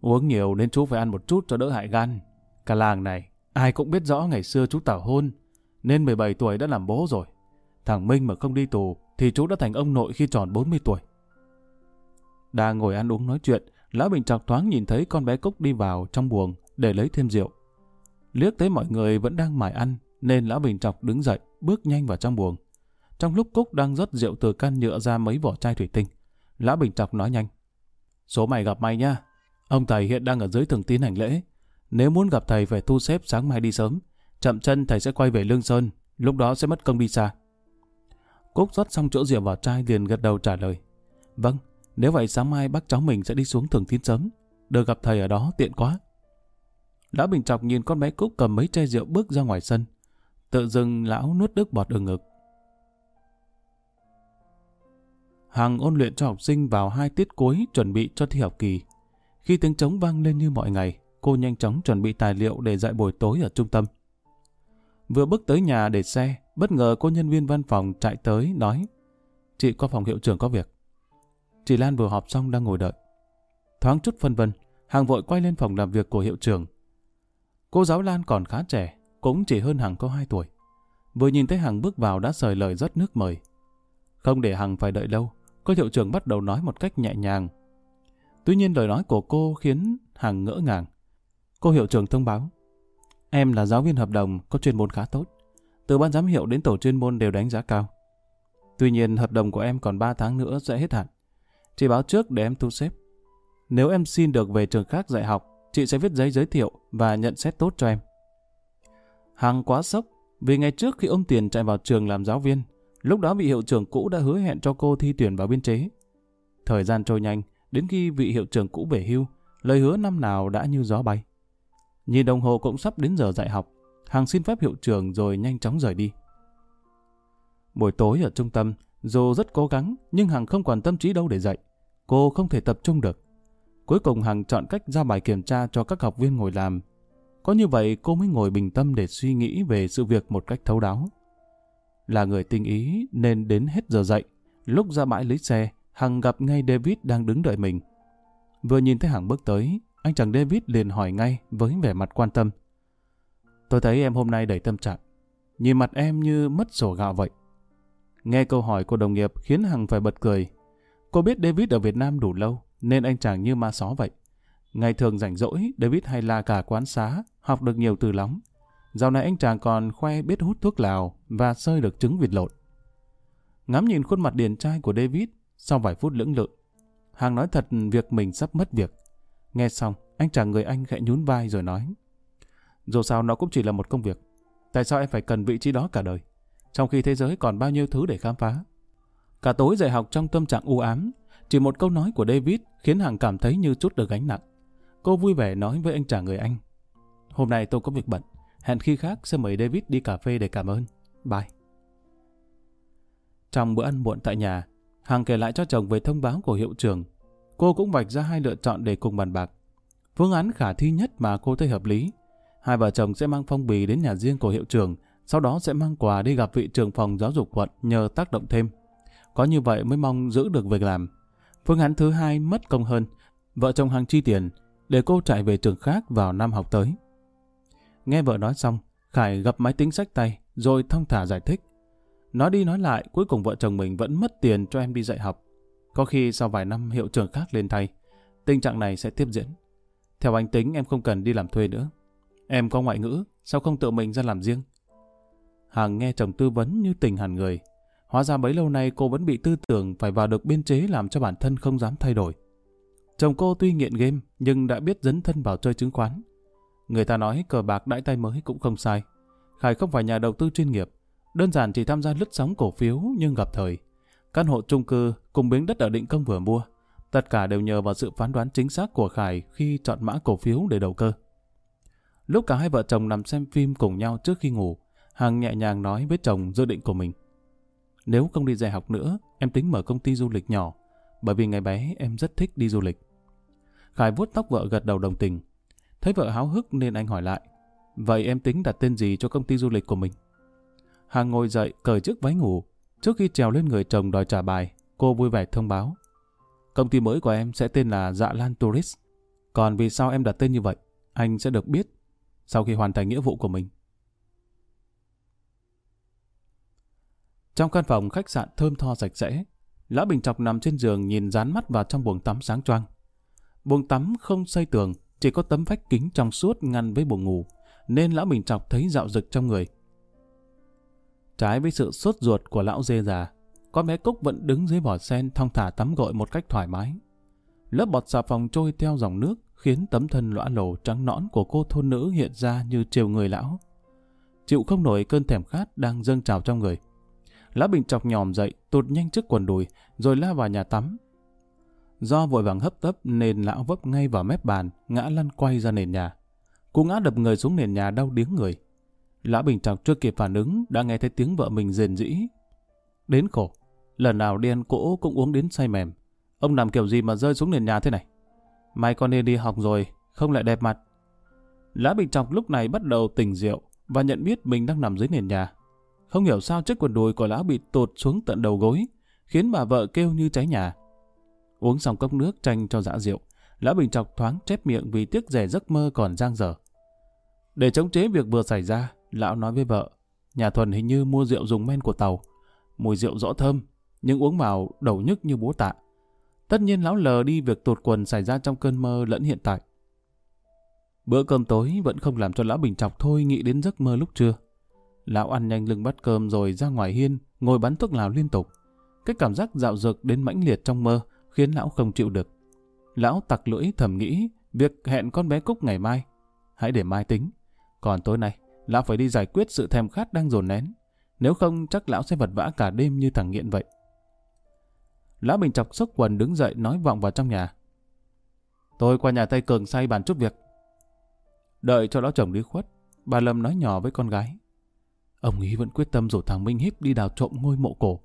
Uống nhiều nên chú phải ăn một chút cho đỡ hại gan. Cả làng này, ai cũng biết rõ ngày xưa chú tảo hôn, nên 17 tuổi đã làm bố rồi. Thằng Minh mà không đi tù, thì chú đã thành ông nội khi tròn 40 tuổi. Đang ngồi ăn uống nói chuyện, Lão Bình Chọc thoáng nhìn thấy con bé Cúc đi vào trong buồng để lấy thêm rượu. Liếc thấy mọi người vẫn đang mải ăn, nên Lão Bình Chọc đứng dậy, bước nhanh vào trong buồng. Trong lúc Cúc đang rót rượu từ can nhựa ra mấy vỏ chai thủy tinh, Lão Bình Chọc nói nhanh. Số mày gặp may nha. Ông thầy hiện đang ở dưới thường tín hành lễ. Nếu muốn gặp thầy phải thu xếp sáng mai đi sớm. Chậm chân thầy sẽ quay về Lương Sơn, lúc đó sẽ mất công đi xa. Cúc rót xong chỗ rượu vào chai liền gật đầu trả lời. Vâng, nếu vậy sáng mai bác cháu mình sẽ đi xuống thường tín sớm. Được gặp thầy ở đó tiện quá. Lão Bình Trọc nhìn con bé Cúc cầm mấy chai rượu bước ra ngoài sân. Tự dưng lão nuốt nước bọt ở ngực. Hằng ôn luyện cho học sinh vào hai tiết cuối chuẩn bị cho thi học kỳ. Khi tiếng trống vang lên như mọi ngày, cô nhanh chóng chuẩn bị tài liệu để dạy buổi tối ở trung tâm. Vừa bước tới nhà để xe, bất ngờ cô nhân viên văn phòng chạy tới nói Chị qua phòng hiệu trưởng có việc. Chị Lan vừa họp xong đang ngồi đợi. Thoáng chút phân vân, Hằng vội quay lên phòng làm việc của hiệu trưởng. Cô giáo Lan còn khá trẻ, cũng chỉ hơn Hằng có 2 tuổi. Vừa nhìn thấy Hằng bước vào đã sời lời rất nước mời. Không để Hằng phải đợi lâu, cô hiệu trưởng bắt đầu nói một cách nhẹ nhàng. Tuy nhiên lời nói của cô khiến Hằng ngỡ ngàng. Cô hiệu trưởng thông báo. Em là giáo viên hợp đồng, có chuyên môn khá tốt. Từ ban giám hiệu đến tổ chuyên môn đều đánh giá cao. Tuy nhiên hợp đồng của em còn 3 tháng nữa sẽ hết hạn. Chị báo trước để em thu xếp. Nếu em xin được về trường khác dạy học, chị sẽ viết giấy giới thiệu và nhận xét tốt cho em. Hằng quá sốc vì ngày trước khi ông Tiền chạy vào trường làm giáo viên, lúc đó vị hiệu trưởng cũ đã hứa hẹn cho cô thi tuyển vào biên chế. Thời gian trôi nhanh, đến khi vị hiệu trưởng cũ về hưu, lời hứa năm nào đã như gió bay. Nhìn đồng hồ cũng sắp đến giờ dạy học, Hằng xin phép hiệu trưởng rồi nhanh chóng rời đi. Buổi tối ở trung tâm, dù rất cố gắng, nhưng Hằng không còn tâm trí đâu để dạy. Cô không thể tập trung được. Cuối cùng Hằng chọn cách ra bài kiểm tra cho các học viên ngồi làm. Có như vậy cô mới ngồi bình tâm để suy nghĩ về sự việc một cách thấu đáo. Là người tinh ý nên đến hết giờ dạy. Lúc ra bãi lấy xe, Hằng gặp ngay David đang đứng đợi mình. Vừa nhìn thấy Hằng bước tới, anh chàng David liền hỏi ngay với vẻ mặt quan tâm. Tôi thấy em hôm nay đầy tâm trạng. Nhìn mặt em như mất sổ gạo vậy. Nghe câu hỏi của đồng nghiệp khiến Hằng phải bật cười. Cô biết David ở Việt Nam đủ lâu, nên anh chàng như ma só vậy. Ngày thường rảnh rỗi, David hay la cả quán xá, học được nhiều từ lắm. Dạo này anh chàng còn khoe biết hút thuốc lào và sơi được trứng vịt lộn. Ngắm nhìn khuôn mặt điển trai của David, sau vài phút lưỡng lự, Hàng nói thật việc mình sắp mất việc. Nghe xong, anh chàng người anh khẽ nhún vai rồi nói. Dù sao nó cũng chỉ là một công việc. Tại sao em phải cần vị trí đó cả đời? Trong khi thế giới còn bao nhiêu thứ để khám phá. Cả tối dạy học trong tâm trạng u ám, chỉ một câu nói của David khiến Hằng cảm thấy như chút được gánh nặng. Cô vui vẻ nói với anh chàng người Anh. Hôm nay tôi có việc bận, hẹn khi khác sẽ mời David đi cà phê để cảm ơn. Bye. Trong bữa ăn muộn tại nhà, Hằng kể lại cho chồng về thông báo của hiệu trưởng. Cô cũng vạch ra hai lựa chọn để cùng bàn bạc. Phương án khả thi nhất mà cô thấy hợp lý. Hai vợ chồng sẽ mang phong bì đến nhà riêng của hiệu trưởng, sau đó sẽ mang quà đi gặp vị trưởng phòng giáo dục quận nhờ tác động thêm. Có như vậy mới mong giữ được việc làm. Phương án thứ hai mất công hơn, vợ chồng hàng chi tiền để cô chạy về trường khác vào năm học tới. Nghe vợ nói xong, Khải gặp máy tính sách tay rồi thông thả giải thích. Nói đi nói lại, cuối cùng vợ chồng mình vẫn mất tiền cho em đi dạy học. Có khi sau vài năm hiệu trưởng khác lên thay, tình trạng này sẽ tiếp diễn. Theo anh tính em không cần đi làm thuê nữa. Em có ngoại ngữ, sao không tự mình ra làm riêng? hàng nghe chồng tư vấn như tình hẳn người. Hóa ra bấy lâu nay cô vẫn bị tư tưởng phải vào được biên chế làm cho bản thân không dám thay đổi. Chồng cô tuy nghiện game nhưng đã biết dấn thân vào chơi chứng khoán. Người ta nói cờ bạc đãi tay mới cũng không sai. Khải không phải nhà đầu tư chuyên nghiệp, đơn giản chỉ tham gia lướt sóng cổ phiếu nhưng gặp thời. Căn hộ chung cư cùng miếng đất ở định công vừa mua, tất cả đều nhờ vào sự phán đoán chính xác của Khải khi chọn mã cổ phiếu để đầu cơ. Lúc cả hai vợ chồng nằm xem phim cùng nhau trước khi ngủ, Hằng nhẹ nhàng nói với chồng dự định của mình. Nếu không đi dạy học nữa, em tính mở công ty du lịch nhỏ, bởi vì ngày bé em rất thích đi du lịch. Khải vuốt tóc vợ gật đầu đồng tình. Thấy vợ háo hức nên anh hỏi lại. Vậy em tính đặt tên gì cho công ty du lịch của mình? Hằng ngồi dậy, cởi chiếc váy ngủ. Trước khi trèo lên người chồng đòi trả bài, cô vui vẻ thông báo. Công ty mới của em sẽ tên là Dạ Lan Tourist. Còn vì sao em đặt tên như vậy, anh sẽ được biết sau khi hoàn thành nghĩa vụ của mình. Trong căn phòng khách sạn thơm tho sạch sẽ, Lã Bình Chọc nằm trên giường nhìn dán mắt vào trong buồng tắm sáng choang. Buồng tắm không xây tường, chỉ có tấm vách kính trong suốt ngăn với buồng ngủ, nên Lão Bình Chọc thấy dạo rực trong người. Trái với sự sốt ruột của lão dê già, con bé Cúc vẫn đứng dưới vỏ sen thong thả tắm gội một cách thoải mái. Lớp bọt xà phòng trôi theo dòng nước khiến tấm thân lõa lồ trắng nõn của cô thôn nữ hiện ra như chiều người lão. Chịu không nổi cơn thèm khát đang dâng trào trong người. Lão Bình chọc nhòm dậy, tụt nhanh trước quần đùi, rồi la vào nhà tắm. Do vội vàng hấp tấp nên lão vấp ngay vào mép bàn, ngã lăn quay ra nền nhà. Cú ngã đập người xuống nền nhà đau điếng người. Lã Bình chọc chưa kịp phản ứng, đã nghe thấy tiếng vợ mình rền rĩ. Đến khổ, lần nào đi ăn cỗ cũng uống đến say mềm. Ông làm kiểu gì mà rơi xuống nền nhà thế này? Mai con nên đi học rồi, không lại đẹp mặt. Lã Bình Trọng lúc này bắt đầu tỉnh rượu và nhận biết mình đang nằm dưới nền nhà. Không hiểu sao chiếc quần đùi của lão bị tụt xuống tận đầu gối, khiến bà vợ kêu như cháy nhà. Uống xong cốc nước tranh cho dã rượu, Lã Bình Trọc thoáng chép miệng vì tiếc rẻ giấc mơ còn giang dở. Để chống chế việc vừa xảy ra, lão nói với vợ, nhà thuần hình như mua rượu dùng men của tàu. Mùi rượu rõ thơm, nhưng uống vào đầu nhức như bố tạ. Tất nhiên lão lờ đi việc tụt quần xảy ra trong cơn mơ lẫn hiện tại. Bữa cơm tối vẫn không làm cho lão bình chọc thôi nghĩ đến giấc mơ lúc trưa. Lão ăn nhanh lưng bắt cơm rồi ra ngoài hiên, ngồi bắn thuốc lào liên tục. Cái cảm giác dạo dực đến mãnh liệt trong mơ khiến lão không chịu được. Lão tặc lưỡi thầm nghĩ việc hẹn con bé Cúc ngày mai. Hãy để mai tính. Còn tối nay, lão phải đi giải quyết sự thèm khát đang dồn nén. Nếu không chắc lão sẽ vật vã cả đêm như thằng nghiện vậy. Lão Bình chọc sốc quần đứng dậy nói vọng vào trong nhà. Tôi qua nhà Tây Cường say bàn chút việc. Đợi cho lão chồng đi khuất, bà Lâm nói nhỏ với con gái. Ông ý vẫn quyết tâm rủ thằng Minh Hiếp đi đào trộm ngôi mộ cổ.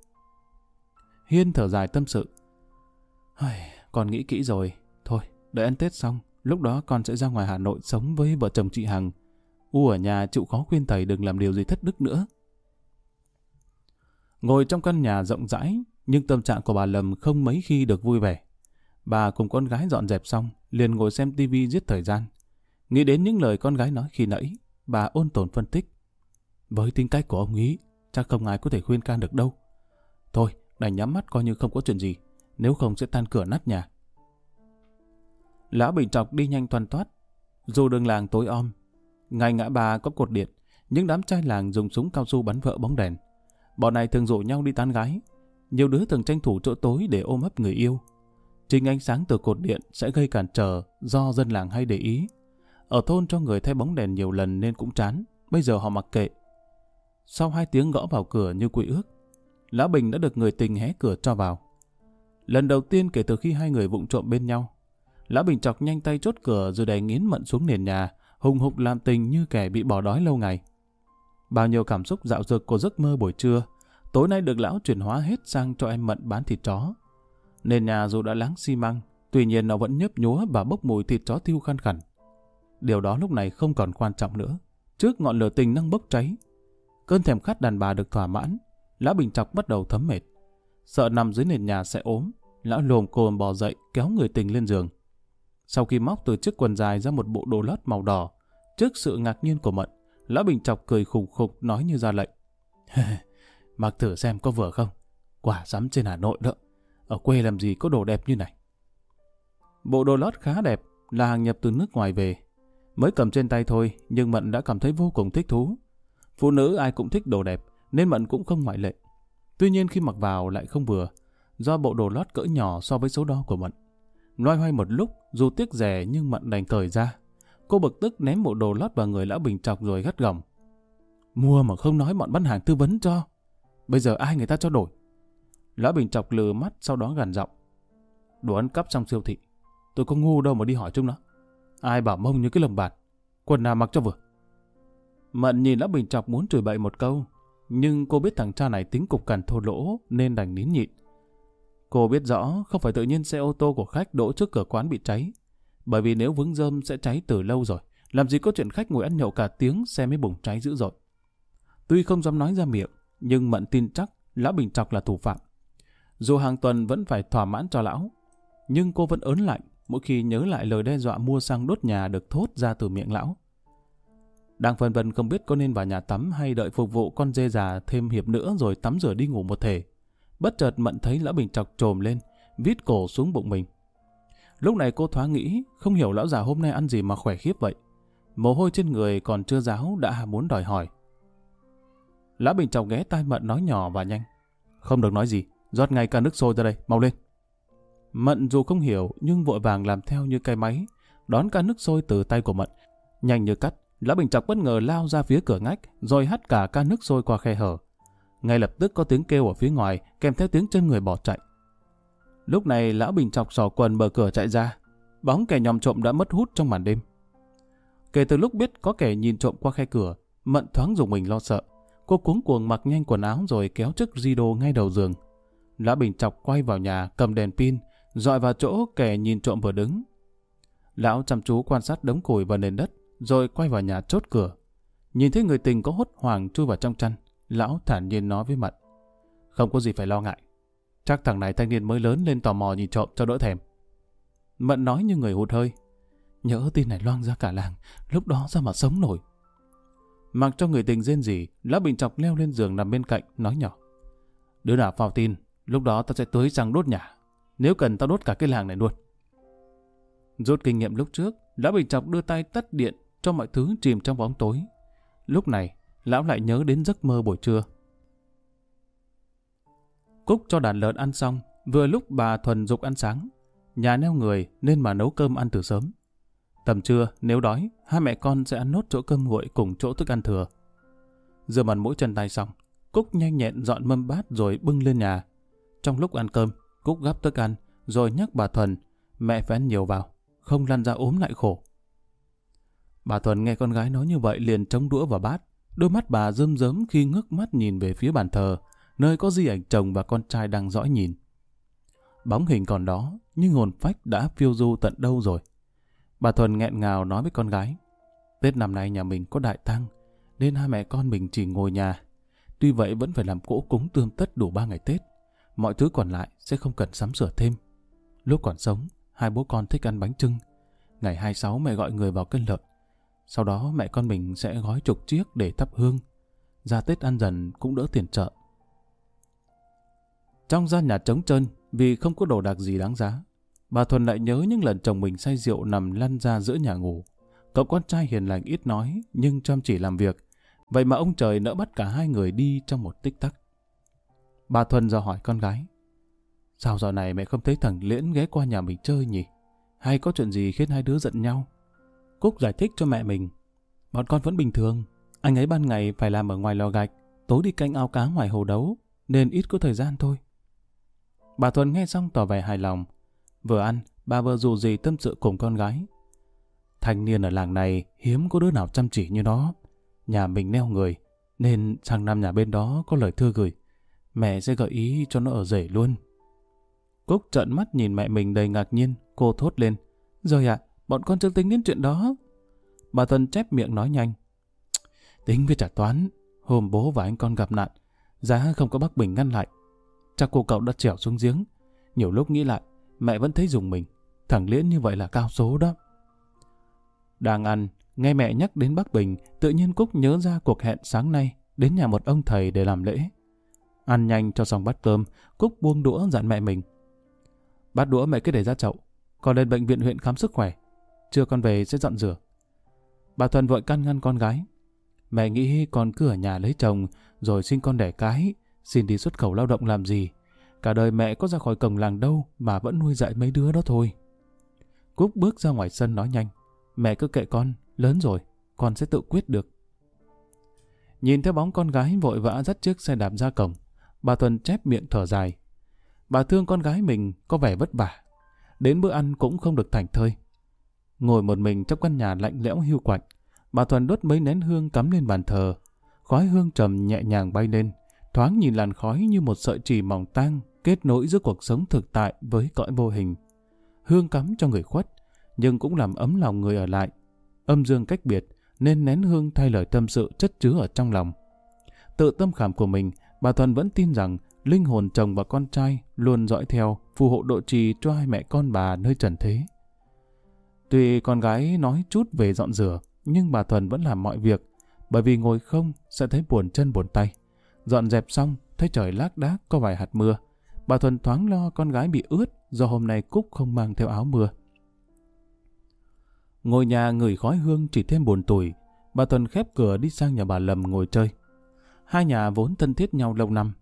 Hiên thở dài tâm sự. Con nghĩ kỹ rồi. Thôi, đợi ăn Tết xong, lúc đó con sẽ ra ngoài Hà Nội sống với vợ chồng chị Hằng. U ở nhà chịu khó khuyên thầy đừng làm điều gì thất đức nữa. Ngồi trong căn nhà rộng rãi, nhưng tâm trạng của bà Lâm không mấy khi được vui vẻ. Bà cùng con gái dọn dẹp xong, liền ngồi xem tivi giết thời gian. Nghĩ đến những lời con gái nói khi nãy, bà ôn tồn phân tích. Với tính cách của ông ý, chắc không ai có thể khuyên can được đâu. Thôi, đành nhắm mắt coi như không có chuyện gì, nếu không sẽ tan cửa nát nhà. Lão Bình Trọc đi nhanh toàn toát, dù đường làng tối om. Ngay ngã ba có cột điện, những đám trai làng dùng súng cao su bắn vợ bóng đèn. Bọn này thường rủ nhau đi tán gái, nhiều đứa thường tranh thủ chỗ tối để ôm ấp người yêu. Chính ánh sáng từ cột điện sẽ gây cản trở do dân làng hay để ý. Ở thôn cho người thay bóng đèn nhiều lần nên cũng chán, bây giờ họ mặc kệ. Sau hai tiếng gõ vào cửa như quỷ ước, Lão Bình đã được người tình hé cửa cho vào. Lần đầu tiên kể từ khi hai người vụng trộm bên nhau, Lão Bình chọc nhanh tay chốt cửa rồi đè nghiến mận xuống nền nhà, hùng hục làm tình như kẻ bị bỏ đói lâu ngày. Bao nhiêu cảm xúc dạo dực của giấc mơ buổi trưa tối nay được lão chuyển hóa hết sang cho em Mận bán thịt chó. Nền nhà dù đã láng xi măng, tuy nhiên nó vẫn nhấp nhúa và bốc mùi thịt chó thiêu khăn khẩn. Điều đó lúc này không còn quan trọng nữa. Trước ngọn lửa tình năng bốc cháy, Cơn thèm khát đàn bà được thỏa mãn, Lão Bình Chọc bắt đầu thấm mệt. Sợ nằm dưới nền nhà sẽ ốm, Lão lồm cồm bò dậy kéo người tình lên giường. Sau khi móc từ chiếc quần dài ra một bộ đồ lót màu đỏ, trước sự ngạc nhiên của Mận, Lão Bình Chọc cười khùng khục nói như ra lệnh. Mặc thử xem có vừa không? Quả sắm trên Hà Nội đó. Ở quê làm gì có đồ đẹp như này. Bộ đồ lót khá đẹp, là hàng nhập từ nước ngoài về. Mới cầm trên tay thôi, nhưng Mận đã cảm thấy vô cùng thích thú. Phụ nữ ai cũng thích đồ đẹp, nên Mận cũng không ngoại lệ. Tuy nhiên khi mặc vào lại không vừa, do bộ đồ lót cỡ nhỏ so với số đo của Mận. Loay hoay một lúc, dù tiếc rẻ nhưng Mận đành cởi ra. Cô bực tức ném bộ đồ lót vào người lão Bình Chọc rồi gắt gỏng. Mua mà không nói bọn bán hàng tư vấn cho. Bây giờ ai người ta cho đổi? Lão Bình Chọc lừa mắt sau đó gằn giọng. Đồ ăn cắp trong siêu thị. Tôi có ngu đâu mà đi hỏi chúng nó. Ai bảo mông như cái lồng bạt. Quần nào mặc cho vừa. Mận nhìn Lão Bình Chọc muốn chửi bậy một câu. Nhưng cô biết thằng cha này tính cục cằn thô lỗ nên đành nín nhịn. Cô biết rõ không phải tự nhiên xe ô tô của khách đỗ trước cửa quán bị cháy. Bởi vì nếu vướng rơm sẽ cháy từ lâu rồi. Làm gì có chuyện khách ngồi ăn nhậu cả tiếng xe mới bùng cháy dữ dội. Tuy không dám nói ra miệng, nhưng Mận tin chắc Lão Bình Trọc là thủ phạm. Dù hàng tuần vẫn phải thỏa mãn cho lão, nhưng cô vẫn ớn lạnh mỗi khi nhớ lại lời đe dọa mua xăng đốt nhà được thốt ra từ miệng lão. Đang phân vân không biết có nên vào nhà tắm hay đợi phục vụ con dê già thêm hiệp nữa rồi tắm rửa đi ngủ một thể. Bất chợt Mận thấy lão Bình chọc trồm lên, vít cổ xuống bụng mình. Lúc này cô thoáng nghĩ, không hiểu lão già hôm nay ăn gì mà khỏe khiếp vậy. Mồ hôi trên người còn chưa ráo đã muốn đòi hỏi. Lão Bình chọc ghé tai Mận nói nhỏ và nhanh. Không được nói gì, rót ngay cả nước sôi ra đây, mau lên. Mận dù không hiểu nhưng vội vàng làm theo như cái máy, đón ca nước sôi từ tay của Mận. Nhanh như cắt, Lão Bình Chọc bất ngờ lao ra phía cửa ngách, rồi hắt cả ca nước sôi qua khe hở. Ngay lập tức có tiếng kêu ở phía ngoài, kèm theo tiếng chân người bỏ chạy. Lúc này Lão Bình Chọc sò quần bờ cửa chạy ra, bóng kẻ nhòm trộm đã mất hút trong màn đêm. Kể từ lúc biết có kẻ nhìn trộm qua khe cửa, Mận thoáng dùng mình lo sợ. Cô cuống cuồng mặc nhanh quần áo rồi kéo chiếc Rido ngay đầu giường. Lão Bình Chọc quay vào nhà cầm đèn pin, dọi vào chỗ kẻ nhìn trộm vừa đứng. Lão chăm chú quan sát đống củi và nền đất, rồi quay vào nhà chốt cửa. Nhìn thấy người tình có hốt hoảng chui vào trong chăn, lão thản nhiên nói với Mận. Không có gì phải lo ngại. Chắc thằng này thanh niên mới lớn lên tò mò nhìn trộm cho đỡ thèm. Mận nói như người hụt hơi. Nhớ tin này loang ra cả làng, lúc đó ra mà sống nổi. Mặc cho người tình rên gì, lão bình chọc leo lên giường nằm bên cạnh, nói nhỏ. Đứa nào phao tin, lúc đó tao sẽ tưới răng đốt nhà. Nếu cần tao đốt cả cái làng này luôn. Rút kinh nghiệm lúc trước, Lão Bình Chọc đưa tay tắt điện cho mọi thứ chìm trong bóng tối. Lúc này, lão lại nhớ đến giấc mơ buổi trưa. Cúc cho đàn lợn ăn xong, vừa lúc bà Thuần dục ăn sáng. Nhà neo người nên mà nấu cơm ăn từ sớm. Tầm trưa, nếu đói, hai mẹ con sẽ ăn nốt chỗ cơm nguội cùng chỗ thức ăn thừa. Rửa mặt mũi chân tay xong, Cúc nhanh nhẹn dọn mâm bát rồi bưng lên nhà. Trong lúc ăn cơm, Cúc gắp thức ăn, rồi nhắc bà Thuần, mẹ phải ăn nhiều vào, không lăn ra ốm lại khổ. Bà Thuần nghe con gái nói như vậy liền trống đũa vào bát, đôi mắt bà rơm rớm khi ngước mắt nhìn về phía bàn thờ, nơi có di ảnh chồng và con trai đang dõi nhìn. Bóng hình còn đó, nhưng hồn phách đã phiêu du tận đâu rồi. Bà Thuần nghẹn ngào nói với con gái, Tết năm nay nhà mình có đại tăng, nên hai mẹ con mình chỉ ngồi nhà. Tuy vậy vẫn phải làm cỗ cúng tươm tất đủ ba ngày Tết mọi thứ còn lại sẽ không cần sắm sửa thêm. Lúc còn sống, hai bố con thích ăn bánh trưng. Ngày 26 mẹ gọi người vào cân lợn. Sau đó mẹ con mình sẽ gói chục chiếc để thắp hương. Ra Tết ăn dần cũng đỡ tiền chợ. Trong gian nhà trống trơn, vì không có đồ đạc gì đáng giá, bà Thuần lại nhớ những lần chồng mình say rượu nằm lăn ra giữa nhà ngủ. Cậu con trai hiền lành ít nói, nhưng chăm chỉ làm việc. Vậy mà ông trời nỡ bắt cả hai người đi trong một tích tắc. Bà Thuần dò hỏi con gái. Sao giờ này mẹ không thấy thằng Liễn ghé qua nhà mình chơi nhỉ? Hay có chuyện gì khiến hai đứa giận nhau? Cúc giải thích cho mẹ mình. Bọn con vẫn bình thường. Anh ấy ban ngày phải làm ở ngoài lò gạch, tối đi canh ao cá ngoài hồ đấu, nên ít có thời gian thôi. Bà Thuần nghe xong tỏ vẻ hài lòng. Vừa ăn, bà vừa dù gì tâm sự cùng con gái. Thanh niên ở làng này hiếm có đứa nào chăm chỉ như nó. Nhà mình neo người, nên sang năm nhà bên đó có lời thư gửi mẹ sẽ gợi ý cho nó ở rể luôn. Cúc trợn mắt nhìn mẹ mình đầy ngạc nhiên, cô thốt lên. Rồi ạ, bọn con chưa tính đến chuyện đó. Bà Thuần chép miệng nói nhanh. Tính với trả toán, Hôm bố và anh con gặp nạn, giá không có bác Bình ngăn lại. Chắc cô cậu đã trèo xuống giếng. Nhiều lúc nghĩ lại, mẹ vẫn thấy dùng mình. Thằng Liễn như vậy là cao số đó. Đang ăn, nghe mẹ nhắc đến bác Bình, tự nhiên Cúc nhớ ra cuộc hẹn sáng nay đến nhà một ông thầy để làm lễ. Ăn nhanh cho xong bát cơm, Cúc buông đũa dặn mẹ mình. Bát đũa mẹ cứ để ra chậu, còn lên bệnh viện huyện khám sức khỏe. Chưa con về sẽ dọn rửa. Bà Thuần vội căn ngăn con gái. Mẹ nghĩ con cứ ở nhà lấy chồng, rồi sinh con đẻ cái, xin đi xuất khẩu lao động làm gì. Cả đời mẹ có ra khỏi cổng làng đâu mà vẫn nuôi dạy mấy đứa đó thôi. Cúc bước ra ngoài sân nói nhanh. Mẹ cứ kệ con, lớn rồi, con sẽ tự quyết được. Nhìn theo bóng con gái vội vã dắt chiếc xe đạp ra cổng, bà Thuần chép miệng thở dài. Bà thương con gái mình có vẻ vất vả. Đến bữa ăn cũng không được thành thơi. Ngồi một mình trong căn nhà lạnh lẽo hưu quạnh, bà Thuần đốt mấy nén hương cắm lên bàn thờ. Khói hương trầm nhẹ nhàng bay lên, thoáng nhìn làn khói như một sợi chỉ mỏng tang kết nối giữa cuộc sống thực tại với cõi vô hình. Hương cắm cho người khuất, nhưng cũng làm ấm lòng người ở lại. Âm dương cách biệt, nên nén hương thay lời tâm sự chất chứa ở trong lòng. Tự tâm khảm của mình, bà Thuần vẫn tin rằng linh hồn chồng và con trai luôn dõi theo, phù hộ độ trì cho hai mẹ con bà nơi trần thế. Tuy con gái nói chút về dọn rửa, nhưng bà Thuần vẫn làm mọi việc, bởi vì ngồi không sẽ thấy buồn chân buồn tay. Dọn dẹp xong, thấy trời lác đác có vài hạt mưa. Bà Thuần thoáng lo con gái bị ướt do hôm nay Cúc không mang theo áo mưa. Ngôi nhà ngửi khói hương chỉ thêm buồn tuổi, bà Thuần khép cửa đi sang nhà bà Lầm ngồi chơi. Hai nhà vốn thân thiết nhau lâu năm.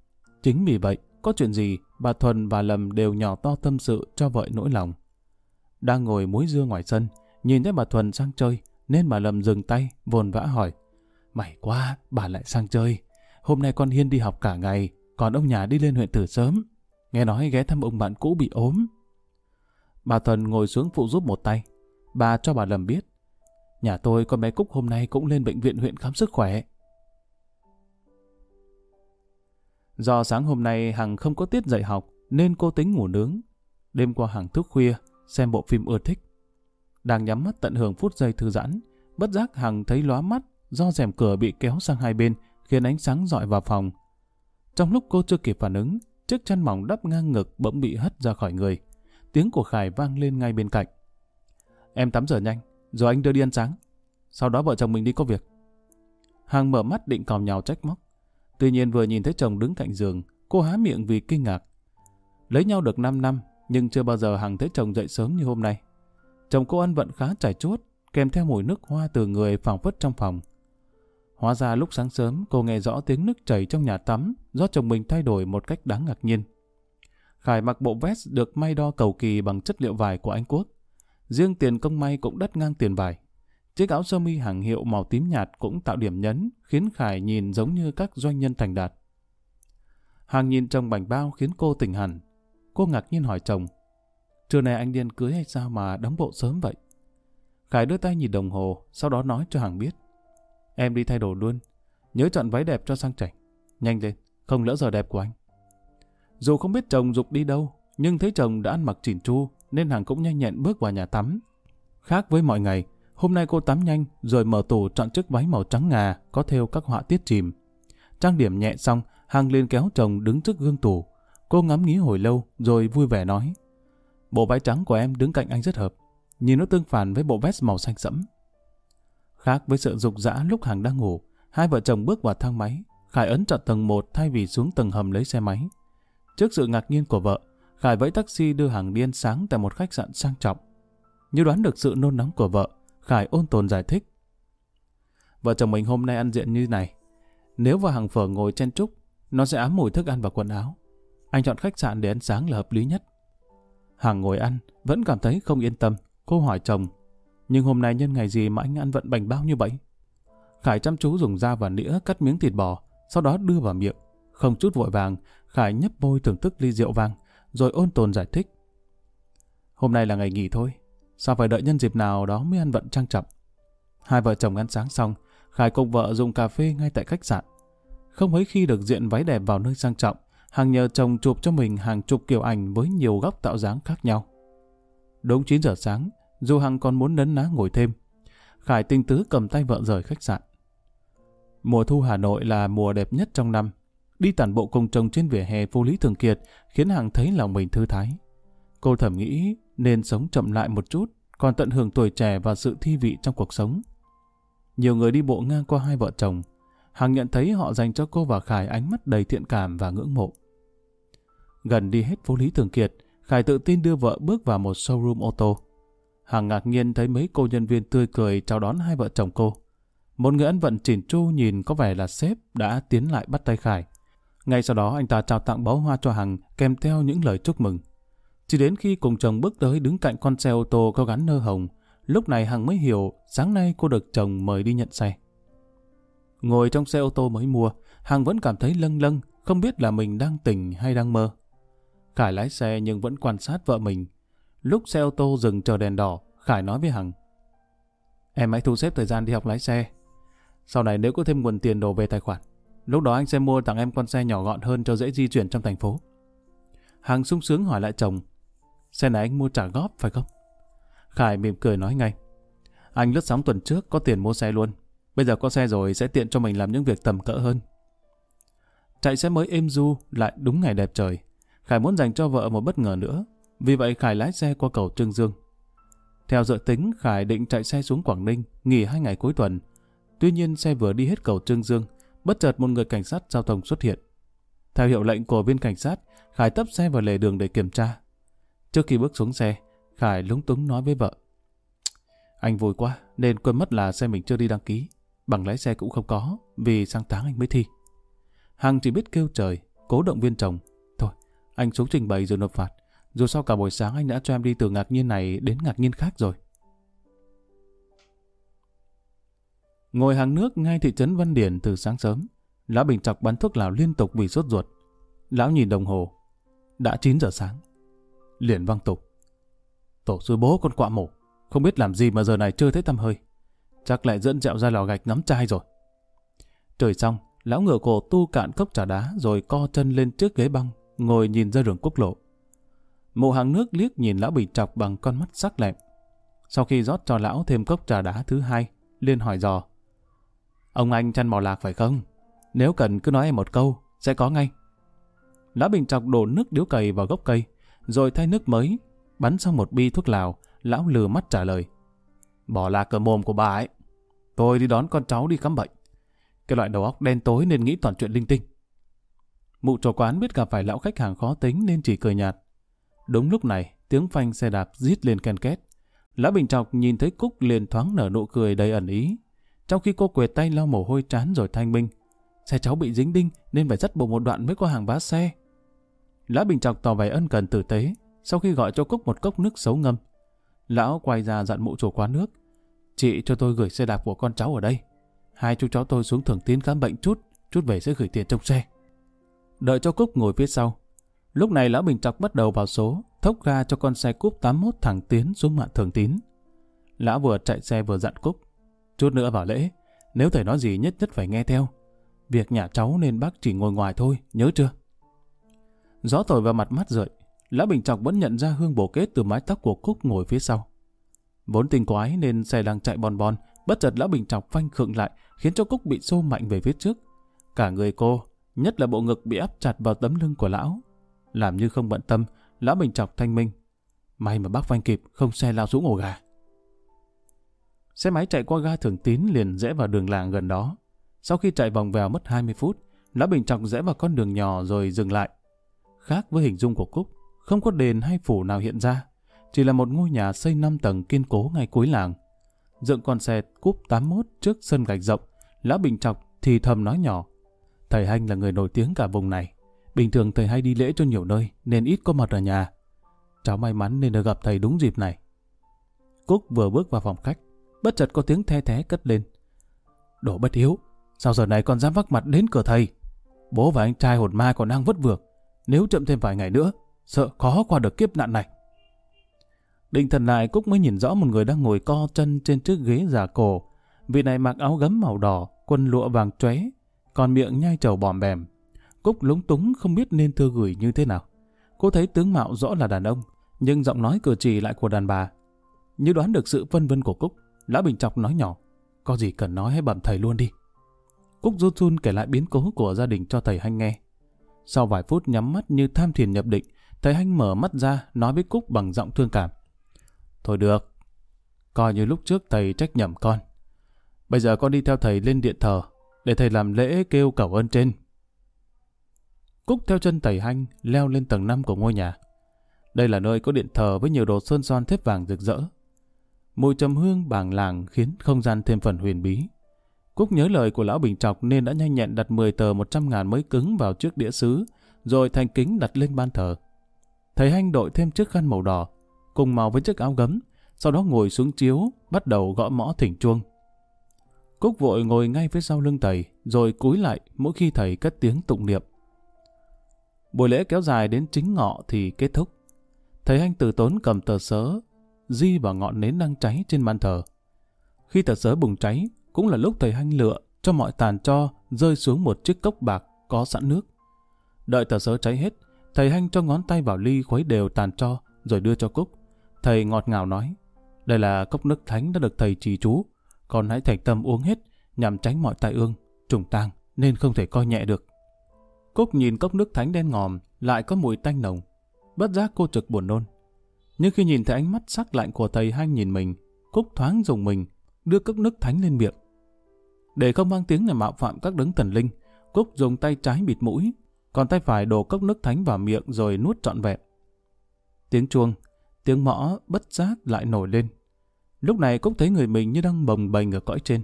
Chính vì vậy, có chuyện gì, bà Thuần và Lầm đều nhỏ to tâm sự cho vợ nỗi lòng. Đang ngồi muối dưa ngoài sân, nhìn thấy bà Thuần sang chơi, nên bà Lâm dừng tay, vồn vã hỏi. Mày quá, bà lại sang chơi. Hôm nay con Hiên đi học cả ngày, còn ông nhà đi lên huyện từ sớm. Nghe nói ghé thăm ông bạn cũ bị ốm. Bà Thuần ngồi xuống phụ giúp một tay, Bà cho bà Lâm biết. Nhà tôi con bé Cúc hôm nay cũng lên bệnh viện huyện khám sức khỏe. Do sáng hôm nay Hằng không có tiết dạy học nên cô tính ngủ nướng. Đêm qua Hằng thức khuya, xem bộ phim ưa thích. Đang nhắm mắt tận hưởng phút giây thư giãn, bất giác Hằng thấy lóa mắt do rèm cửa bị kéo sang hai bên khiến ánh sáng dọi vào phòng. Trong lúc cô chưa kịp phản ứng, chiếc chăn mỏng đắp ngang ngực bỗng bị hất ra khỏi người. Tiếng của Khải vang lên ngay bên cạnh. Em tắm rửa nhanh, rồi anh đưa đi ăn sáng. Sau đó vợ chồng mình đi có việc. Hằng mở mắt định còm nhào trách móc. Tuy nhiên vừa nhìn thấy chồng đứng cạnh giường, cô há miệng vì kinh ngạc. Lấy nhau được 5 năm, nhưng chưa bao giờ Hằng thấy chồng dậy sớm như hôm nay. Chồng cô ăn vận khá trải chuốt, kèm theo mùi nước hoa từ người phảng phất trong phòng. Hóa ra lúc sáng sớm cô nghe rõ tiếng nước chảy trong nhà tắm do chồng mình thay đổi một cách đáng ngạc nhiên. Khải mặc bộ vest được may đo cầu kỳ bằng chất liệu vải của Anh Quốc. Riêng tiền công may cũng đắt ngang tiền vải. Chiếc áo sơ mi hàng hiệu màu tím nhạt cũng tạo điểm nhấn, khiến Khải nhìn giống như các doanh nhân thành đạt. Hàng nhìn chồng bảnh bao khiến cô tỉnh hẳn. Cô ngạc nhiên hỏi chồng, trưa nay anh điên cưới hay sao mà đóng bộ sớm vậy? Khải đưa tay nhìn đồng hồ, sau đó nói cho Hằng biết. Em đi thay đồ luôn, nhớ chọn váy đẹp cho sang chảnh. Nhanh lên, không lỡ giờ đẹp của anh. Dù không biết chồng dục đi đâu, nhưng thấy chồng đã ăn mặc chỉn chu, nên Hằng cũng nhanh nhẹn bước vào nhà tắm. Khác với mọi ngày, hôm nay cô tắm nhanh rồi mở tủ chọn chiếc váy màu trắng ngà có theo các họa tiết chìm. Trang điểm nhẹ xong, Hằng liền kéo chồng đứng trước gương tủ. Cô ngắm nghĩ hồi lâu rồi vui vẻ nói Bộ váy trắng của em đứng cạnh anh rất hợp, nhìn nó tương phản với bộ vest màu xanh sẫm. Khác với sự dục dã lúc hàng đang ngủ, hai vợ chồng bước vào thang máy, Khải ấn chọn tầng 1 thay vì xuống tầng hầm lấy xe máy. Trước sự ngạc nhiên của vợ, Khải vẫy taxi đưa hàng đi ăn sáng tại một khách sạn sang trọng. Như đoán được sự nôn nóng của vợ, Khải ôn tồn giải thích. Vợ chồng mình hôm nay ăn diện như này. Nếu vào hàng phở ngồi chen trúc, nó sẽ ám mùi thức ăn và quần áo. Anh chọn khách sạn để ăn sáng là hợp lý nhất. Hằng ngồi ăn, vẫn cảm thấy không yên tâm. Cô hỏi chồng, nhưng hôm nay nhân ngày gì mà anh ăn vận bành bao như vậy? Khải chăm chú dùng dao và nĩa cắt miếng thịt bò, sau đó đưa vào miệng. Không chút vội vàng, Khải nhấp môi thưởng thức ly rượu vang, rồi ôn tồn giải thích. Hôm nay là ngày nghỉ thôi, sao phải đợi nhân dịp nào đó mới ăn vận trang trọng. Hai vợ chồng ăn sáng xong, Khải cùng vợ dùng cà phê ngay tại khách sạn. Không mấy khi được diện váy đẹp vào nơi sang trọng, Hằng nhờ chồng chụp cho mình hàng chục kiểu ảnh với nhiều góc tạo dáng khác nhau. Đúng 9 giờ sáng, dù Hằng còn muốn nấn ná ngồi thêm, Khải tinh tứ cầm tay vợ rời khách sạn. Mùa thu Hà Nội là mùa đẹp nhất trong năm. Đi tản bộ cùng chồng trên vỉa hè phố Lý Thường Kiệt khiến Hằng thấy lòng mình thư thái. Cô thầm nghĩ nên sống chậm lại một chút, còn tận hưởng tuổi trẻ và sự thi vị trong cuộc sống. Nhiều người đi bộ ngang qua hai vợ chồng. Hằng nhận thấy họ dành cho cô và Khải ánh mắt đầy thiện cảm và ngưỡng mộ. Gần đi hết phố Lý Thường Kiệt, Khải tự tin đưa vợ bước vào một showroom ô tô. Hằng ngạc nhiên thấy mấy cô nhân viên tươi cười chào đón hai vợ chồng cô. Một người ăn vận chỉn chu nhìn có vẻ là sếp đã tiến lại bắt tay Khải. Ngay sau đó anh ta trao tặng bó hoa cho Hằng kèm theo những lời chúc mừng. Chỉ đến khi cùng chồng bước tới đứng cạnh con xe ô tô có gắn nơ hồng, lúc này Hằng mới hiểu sáng nay cô được chồng mời đi nhận xe. Ngồi trong xe ô tô mới mua, Hằng vẫn cảm thấy lâng lâng, không biết là mình đang tỉnh hay đang mơ. Khải lái xe nhưng vẫn quan sát vợ mình. Lúc xe ô tô dừng chờ đèn đỏ, Khải nói với Hằng. Em hãy thu xếp thời gian đi học lái xe. Sau này nếu có thêm nguồn tiền đổ về tài khoản, lúc đó anh sẽ mua tặng em con xe nhỏ gọn hơn cho dễ di chuyển trong thành phố. Hằng sung sướng hỏi lại chồng. Xe này anh mua trả góp phải không? Khải mỉm cười nói ngay. Anh lướt sóng tuần trước có tiền mua xe luôn. Bây giờ có xe rồi sẽ tiện cho mình làm những việc tầm cỡ hơn. Chạy xe mới êm du lại đúng ngày đẹp trời. Khải muốn dành cho vợ một bất ngờ nữa. Vì vậy Khải lái xe qua cầu Trương Dương. Theo dự tính, Khải định chạy xe xuống Quảng Ninh, nghỉ hai ngày cuối tuần. Tuy nhiên xe vừa đi hết cầu Trương Dương, bất chợt một người cảnh sát giao thông xuất hiện. Theo hiệu lệnh của viên cảnh sát, Khải tấp xe vào lề đường để kiểm tra. Trước khi bước xuống xe, Khải lúng túng nói với vợ. Anh vui quá, nên quên mất là xe mình chưa đi đăng ký. Bằng lái xe cũng không có, vì sang tháng anh mới thi. Hằng chỉ biết kêu trời, cố động viên chồng. Thôi, anh xuống trình bày rồi nộp phạt. Dù sao cả buổi sáng anh đã cho em đi từ ngạc nhiên này đến ngạc nhiên khác rồi. Ngồi hàng nước ngay thị trấn Văn Điển từ sáng sớm, Lão Bình chọc bắn thuốc lào liên tục vì sốt ruột. Lão nhìn đồng hồ. Đã 9 giờ sáng. Liền văng tục. Tổ sư bố con quạ mổ. Không biết làm gì mà giờ này chưa thấy tăm hơi. Chắc lại dẫn dẹo ra lò gạch ngắm trai rồi. Trời xong, lão ngựa cổ tu cạn cốc trà đá rồi co chân lên trước ghế băng, ngồi nhìn ra đường quốc lộ. mụ hàng nước liếc nhìn lão bị chọc bằng con mắt sắc lẹm. Sau khi rót cho lão thêm cốc trà đá thứ hai, liên hỏi dò. Ông anh chăn bò lạc phải không? Nếu cần cứ nói em một câu, sẽ có ngay. Lão Bình chọc đổ nước điếu cầy vào gốc cây, rồi thay nước mới, bắn xong một bi thuốc lào, lão lừa mắt trả lời. Bỏ lạc cờ mồm của bà ấy. Tôi đi đón con cháu đi khám bệnh. Cái loại đầu óc đen tối nên nghĩ toàn chuyện linh tinh. Mụ trò quán biết gặp phải lão khách hàng khó tính nên chỉ cười nhạt. Đúng lúc này, tiếng phanh xe đạp rít lên ken két. Lão Bình Trọc nhìn thấy Cúc liền thoáng nở nụ cười đầy ẩn ý. Trong khi cô quệt tay lau mồ hôi trán rồi thanh minh. Xe cháu bị dính đinh nên phải dắt bộ một đoạn mới có hàng bá xe. Lão Bình Trọc tỏ vẻ ân cần tử tế, sau khi gọi cho Cúc một cốc nước xấu ngâm. Lão quay ra dặn mụ chủ quán nước. Chị cho tôi gửi xe đạp của con cháu ở đây. Hai chú cháu tôi xuống thường tiến khám bệnh chút, chút về sẽ gửi tiền trong xe. Đợi cho Cúc ngồi phía sau, Lúc này Lão Bình Trọc bắt đầu vào số, thốc ga cho con xe cúp 81 thẳng tiến xuống mạng thường tín. Lão vừa chạy xe vừa dặn Cúc. Chút nữa vào lễ, nếu thầy nói gì nhất nhất phải nghe theo. Việc nhà cháu nên bác chỉ ngồi ngoài thôi, nhớ chưa? Gió thổi vào mặt mắt rợi, Lão Bình Trọc vẫn nhận ra hương bổ kết từ mái tóc của Cúc ngồi phía sau. Vốn tình quái nên xe đang chạy bon bon, bất chợt Lão Bình chọc phanh khựng lại, khiến cho Cúc bị xô mạnh về phía trước. Cả người cô, nhất là bộ ngực bị áp chặt vào tấm lưng của lão, làm như không bận tâm, lão bình chọc thanh minh. May mà bác phanh kịp, không xe lao xuống ổ gà. Xe máy chạy qua ga thường tín liền rẽ vào đường làng gần đó. Sau khi chạy vòng vèo mất 20 phút, lão bình chọc rẽ vào con đường nhỏ rồi dừng lại. Khác với hình dung của Cúc, không có đền hay phủ nào hiện ra, chỉ là một ngôi nhà xây 5 tầng kiên cố ngay cuối làng. Dựng con xe cúp 81 trước sân gạch rộng, lão bình chọc thì thầm nói nhỏ. Thầy Hanh là người nổi tiếng cả vùng này. Bình thường thầy hay đi lễ cho nhiều nơi nên ít có mặt ở nhà. Cháu may mắn nên được gặp thầy đúng dịp này. Cúc vừa bước vào phòng khách, bất chợt có tiếng the thé cất lên. Đồ bất hiếu, sao giờ này còn dám vác mặt đến cửa thầy? Bố và anh trai hồn ma còn đang vất vượt. Nếu chậm thêm vài ngày nữa, sợ khó qua được kiếp nạn này. Định thần lại Cúc mới nhìn rõ một người đang ngồi co chân trên chiếc ghế giả cổ. Vị này mặc áo gấm màu đỏ, quần lụa vàng chóe, còn miệng nhai trầu bòm bèm, Cúc lúng túng không biết nên thưa gửi như thế nào. Cô thấy tướng mạo rõ là đàn ông, nhưng giọng nói cử chỉ lại của đàn bà. Như đoán được sự phân vân của Cúc, Lão Bình Chọc nói nhỏ, có gì cần nói hãy bẩm thầy luôn đi. Cúc run run kể lại biến cố của gia đình cho thầy Hanh nghe. Sau vài phút nhắm mắt như tham thiền nhập định, thầy Hanh mở mắt ra nói với Cúc bằng giọng thương cảm. Thôi được, coi như lúc trước thầy trách nhầm con. Bây giờ con đi theo thầy lên điện thờ, để thầy làm lễ kêu cầu ơn trên. Cúc theo chân thầy Hanh leo lên tầng 5 của ngôi nhà. Đây là nơi có điện thờ với nhiều đồ sơn son thép vàng rực rỡ. Mùi trầm hương bàng làng khiến không gian thêm phần huyền bí. Cúc nhớ lời của lão Bình Trọc nên đã nhanh nhẹn đặt 10 tờ 100 ngàn mới cứng vào trước đĩa sứ, rồi thành kính đặt lên ban thờ. Thầy Hanh đội thêm chiếc khăn màu đỏ, cùng màu với chiếc áo gấm, sau đó ngồi xuống chiếu, bắt đầu gõ mõ thỉnh chuông. Cúc vội ngồi ngay phía sau lưng thầy, rồi cúi lại mỗi khi thầy cất tiếng tụng niệm. Buổi lễ kéo dài đến chính ngọ thì kết thúc. Thầy Hanh từ tốn cầm tờ sớ, di vào ngọn nến đang cháy trên bàn thờ. Khi tờ sớ bùng cháy, cũng là lúc thầy Hanh lựa cho mọi tàn cho rơi xuống một chiếc cốc bạc có sẵn nước. Đợi tờ sớ cháy hết, thầy Hanh cho ngón tay vào ly khuấy đều tàn cho rồi đưa cho Cúc. Thầy ngọt ngào nói, đây là cốc nước thánh đã được thầy trì chú, con hãy thành tâm uống hết nhằm tránh mọi tai ương, trùng tang nên không thể coi nhẹ được. Cúc nhìn cốc nước thánh đen ngòm lại có mùi tanh nồng. Bất giác cô trực buồn nôn. Nhưng khi nhìn thấy ánh mắt sắc lạnh của thầy hai nhìn mình, Cúc thoáng dùng mình, đưa cốc nước thánh lên miệng. Để không mang tiếng là mạo phạm các đấng thần linh, Cúc dùng tay trái bịt mũi, còn tay phải đổ cốc nước thánh vào miệng rồi nuốt trọn vẹn. Tiếng chuông, tiếng mõ bất giác lại nổi lên. Lúc này Cúc thấy người mình như đang bồng bềnh ở cõi trên.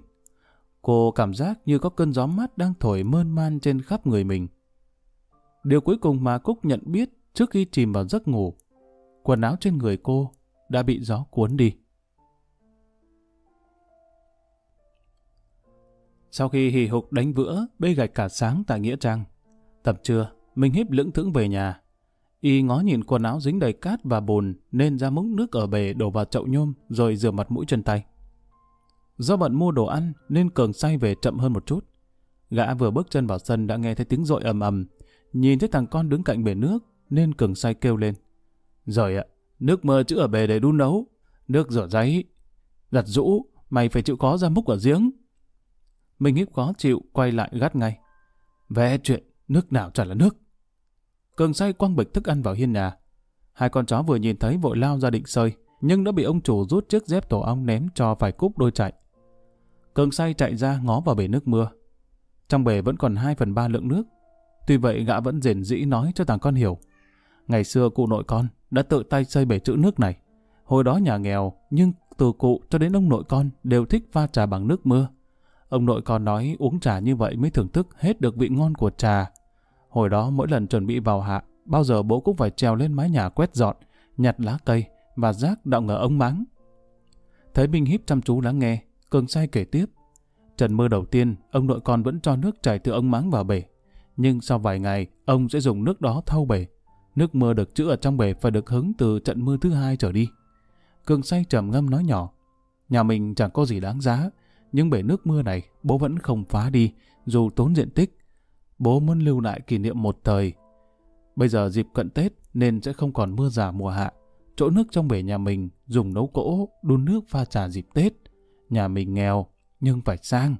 Cô cảm giác như có cơn gió mát đang thổi mơn man trên khắp người mình. Điều cuối cùng mà Cúc nhận biết trước khi chìm vào giấc ngủ, quần áo trên người cô đã bị gió cuốn đi. Sau khi hì hục đánh vữa, bê gạch cả sáng tại Nghĩa Trang, tập trưa, mình hiếp lững thững về nhà. Y ngó nhìn quần áo dính đầy cát và bùn nên ra múc nước ở bể đổ vào chậu nhôm rồi rửa mặt mũi chân tay. Do bận mua đồ ăn nên Cường say về chậm hơn một chút. Gã vừa bước chân vào sân đã nghe thấy tiếng rội ầm ầm. Nhìn thấy thằng con đứng cạnh bể nước nên Cường say kêu lên. Rồi ạ, nước mơ chữ ở bể để đun nấu. Nước rửa giấy. Giặt rũ, mày phải chịu khó ra múc ở giếng. Mình hiếp khó chịu, quay lại gắt ngay. Vẽ chuyện, nước nào chả là nước. Cường say quăng bịch thức ăn vào hiên nhà. Hai con chó vừa nhìn thấy vội lao ra định sơi, nhưng đã bị ông chủ rút chiếc dép tổ ong ném cho phải cúp đôi chạy. Cường say chạy ra ngó vào bể nước mưa. Trong bể vẫn còn 2 phần 3 lượng nước. Tuy vậy gã vẫn rền dĩ nói cho thằng con hiểu. Ngày xưa cụ nội con đã tự tay xây bể trữ nước này. Hồi đó nhà nghèo, nhưng từ cụ cho đến ông nội con đều thích pha trà bằng nước mưa. Ông nội con nói uống trà như vậy mới thưởng thức hết được vị ngon của trà. Hồi đó mỗi lần chuẩn bị vào hạ, bao giờ bố cũng phải trèo lên mái nhà quét dọn, nhặt lá cây và rác đọng ở ống máng. Thấy Minh híp chăm chú lắng nghe, Cường say kể tiếp. Trận mưa đầu tiên, ông nội con vẫn cho nước chảy từ ống máng vào bể. Nhưng sau vài ngày, ông sẽ dùng nước đó thâu bể. Nước mưa được trữ ở trong bể phải được hứng từ trận mưa thứ hai trở đi. Cường say trầm ngâm nói nhỏ. Nhà mình chẳng có gì đáng giá, nhưng bể nước mưa này bố vẫn không phá đi, dù tốn diện tích. Bố muốn lưu lại kỷ niệm một thời. Bây giờ dịp cận Tết nên sẽ không còn mưa giả mùa hạ. Chỗ nước trong bể nhà mình dùng nấu cỗ, đun nước pha trà dịp Tết. Nhà mình nghèo, nhưng phải sang.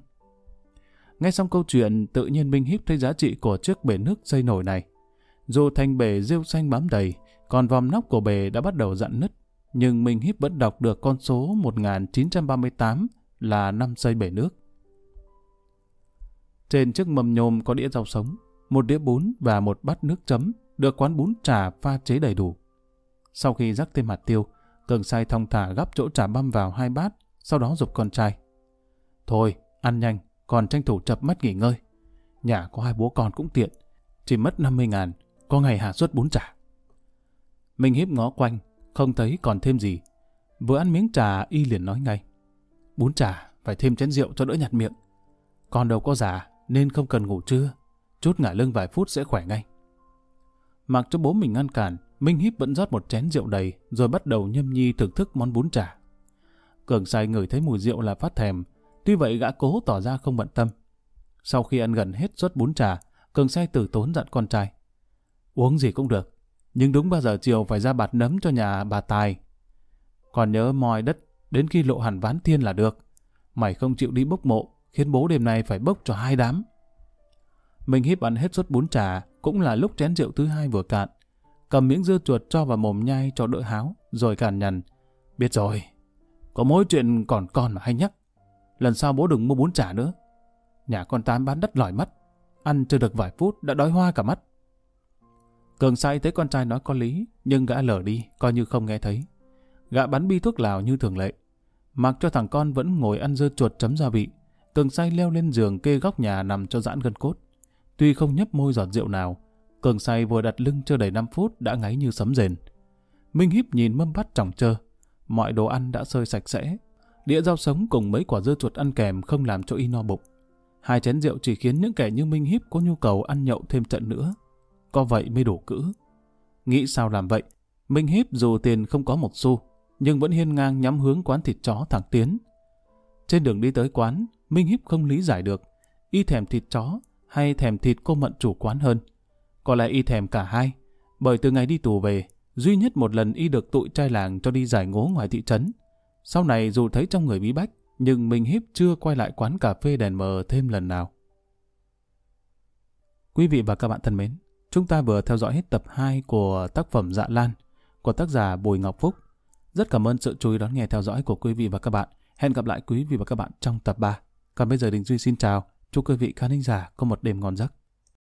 Nghe xong câu chuyện, tự nhiên Minh Híp thấy giá trị của chiếc bể nước xây nổi này. Dù thành bể rêu xanh bám đầy, còn vòm nóc của bể đã bắt đầu dặn nứt, nhưng Minh Híp vẫn đọc được con số 1938 là năm xây bể nước. Trên chiếc mâm nhôm có đĩa rau sống, một đĩa bún và một bát nước chấm, được quán bún trà pha chế đầy đủ. Sau khi rắc thêm hạt tiêu, Cường sai thong thả gắp chỗ trà băm vào hai bát, sau đó dục con trai. Thôi, ăn nhanh, còn tranh thủ chập mắt nghỉ ngơi. Nhà có hai bố con cũng tiện, chỉ mất 50 ngàn, có ngày hạ suất bún trà. Mình hiếp ngó quanh, không thấy còn thêm gì. Vừa ăn miếng trà, y liền nói ngay. Bún trà, phải thêm chén rượu cho đỡ nhạt miệng. Con đâu có già, nên không cần ngủ trưa. Chút ngả lưng vài phút sẽ khỏe ngay. Mặc cho bố mình ngăn cản, Minh Hiếp vẫn rót một chén rượu đầy, rồi bắt đầu nhâm nhi thưởng thức món bún chả. Cường Sai ngửi thấy mùi rượu là phát thèm, tuy vậy gã cố tỏ ra không bận tâm. Sau khi ăn gần hết suất bún trà, Cường Sai tử tốn dặn con trai. Uống gì cũng được, nhưng đúng bao giờ chiều phải ra bạt nấm cho nhà bà Tài. Còn nhớ moi đất đến khi lộ hẳn ván thiên là được. Mày không chịu đi bốc mộ, khiến bố đêm nay phải bốc cho hai đám. Mình híp ăn hết suất bún trà, cũng là lúc chén rượu thứ hai vừa cạn. Cầm miếng dưa chuột cho vào mồm nhai cho đỡ háo, rồi càn nhằn. Biết rồi, có mỗi chuyện còn con mà hay nhắc. Lần sau bố đừng mua bún chả nữa. Nhà con Tám bán đất lòi mắt. Ăn chưa được vài phút đã đói hoa cả mắt. Cường say thấy con trai nói có lý, nhưng gã lờ đi, coi như không nghe thấy. Gã bắn bi thuốc lào như thường lệ. Mặc cho thằng con vẫn ngồi ăn dưa chuột chấm gia vị. Cường say leo lên giường kê góc nhà nằm cho giãn gân cốt. Tuy không nhấp môi giọt rượu nào, Cường say vừa đặt lưng chưa đầy 5 phút đã ngáy như sấm rền. Minh híp nhìn mâm bát trọng trơ. Mọi đồ ăn đã sơi sạch sẽ. Đĩa rau sống cùng mấy quả dưa chuột ăn kèm không làm cho y no bụng. Hai chén rượu chỉ khiến những kẻ như Minh híp có nhu cầu ăn nhậu thêm trận nữa. Có vậy mới đủ cữ. Nghĩ sao làm vậy? Minh híp dù tiền không có một xu, nhưng vẫn hiên ngang nhắm hướng quán thịt chó thẳng tiến. Trên đường đi tới quán, Minh híp không lý giải được. Y thèm thịt chó hay thèm thịt cô mận chủ quán hơn. Có lẽ y thèm cả hai, bởi từ ngày đi tù về, duy nhất một lần y được tụi trai làng cho đi giải ngố ngoài thị trấn. Sau này dù thấy trong người bí bách, nhưng Minh Hiếp chưa quay lại quán cà phê đèn mờ thêm lần nào. Quý vị và các bạn thân mến, chúng ta vừa theo dõi hết tập 2 của tác phẩm Dạ Lan của tác giả Bùi Ngọc Phúc. Rất cảm ơn sự chú ý đón nghe theo dõi của quý vị và các bạn. Hẹn gặp lại quý vị và các bạn trong tập 3. Còn bây giờ Đình Duy xin chào. Chúc quý vị khán giả có một đêm ngon giấc.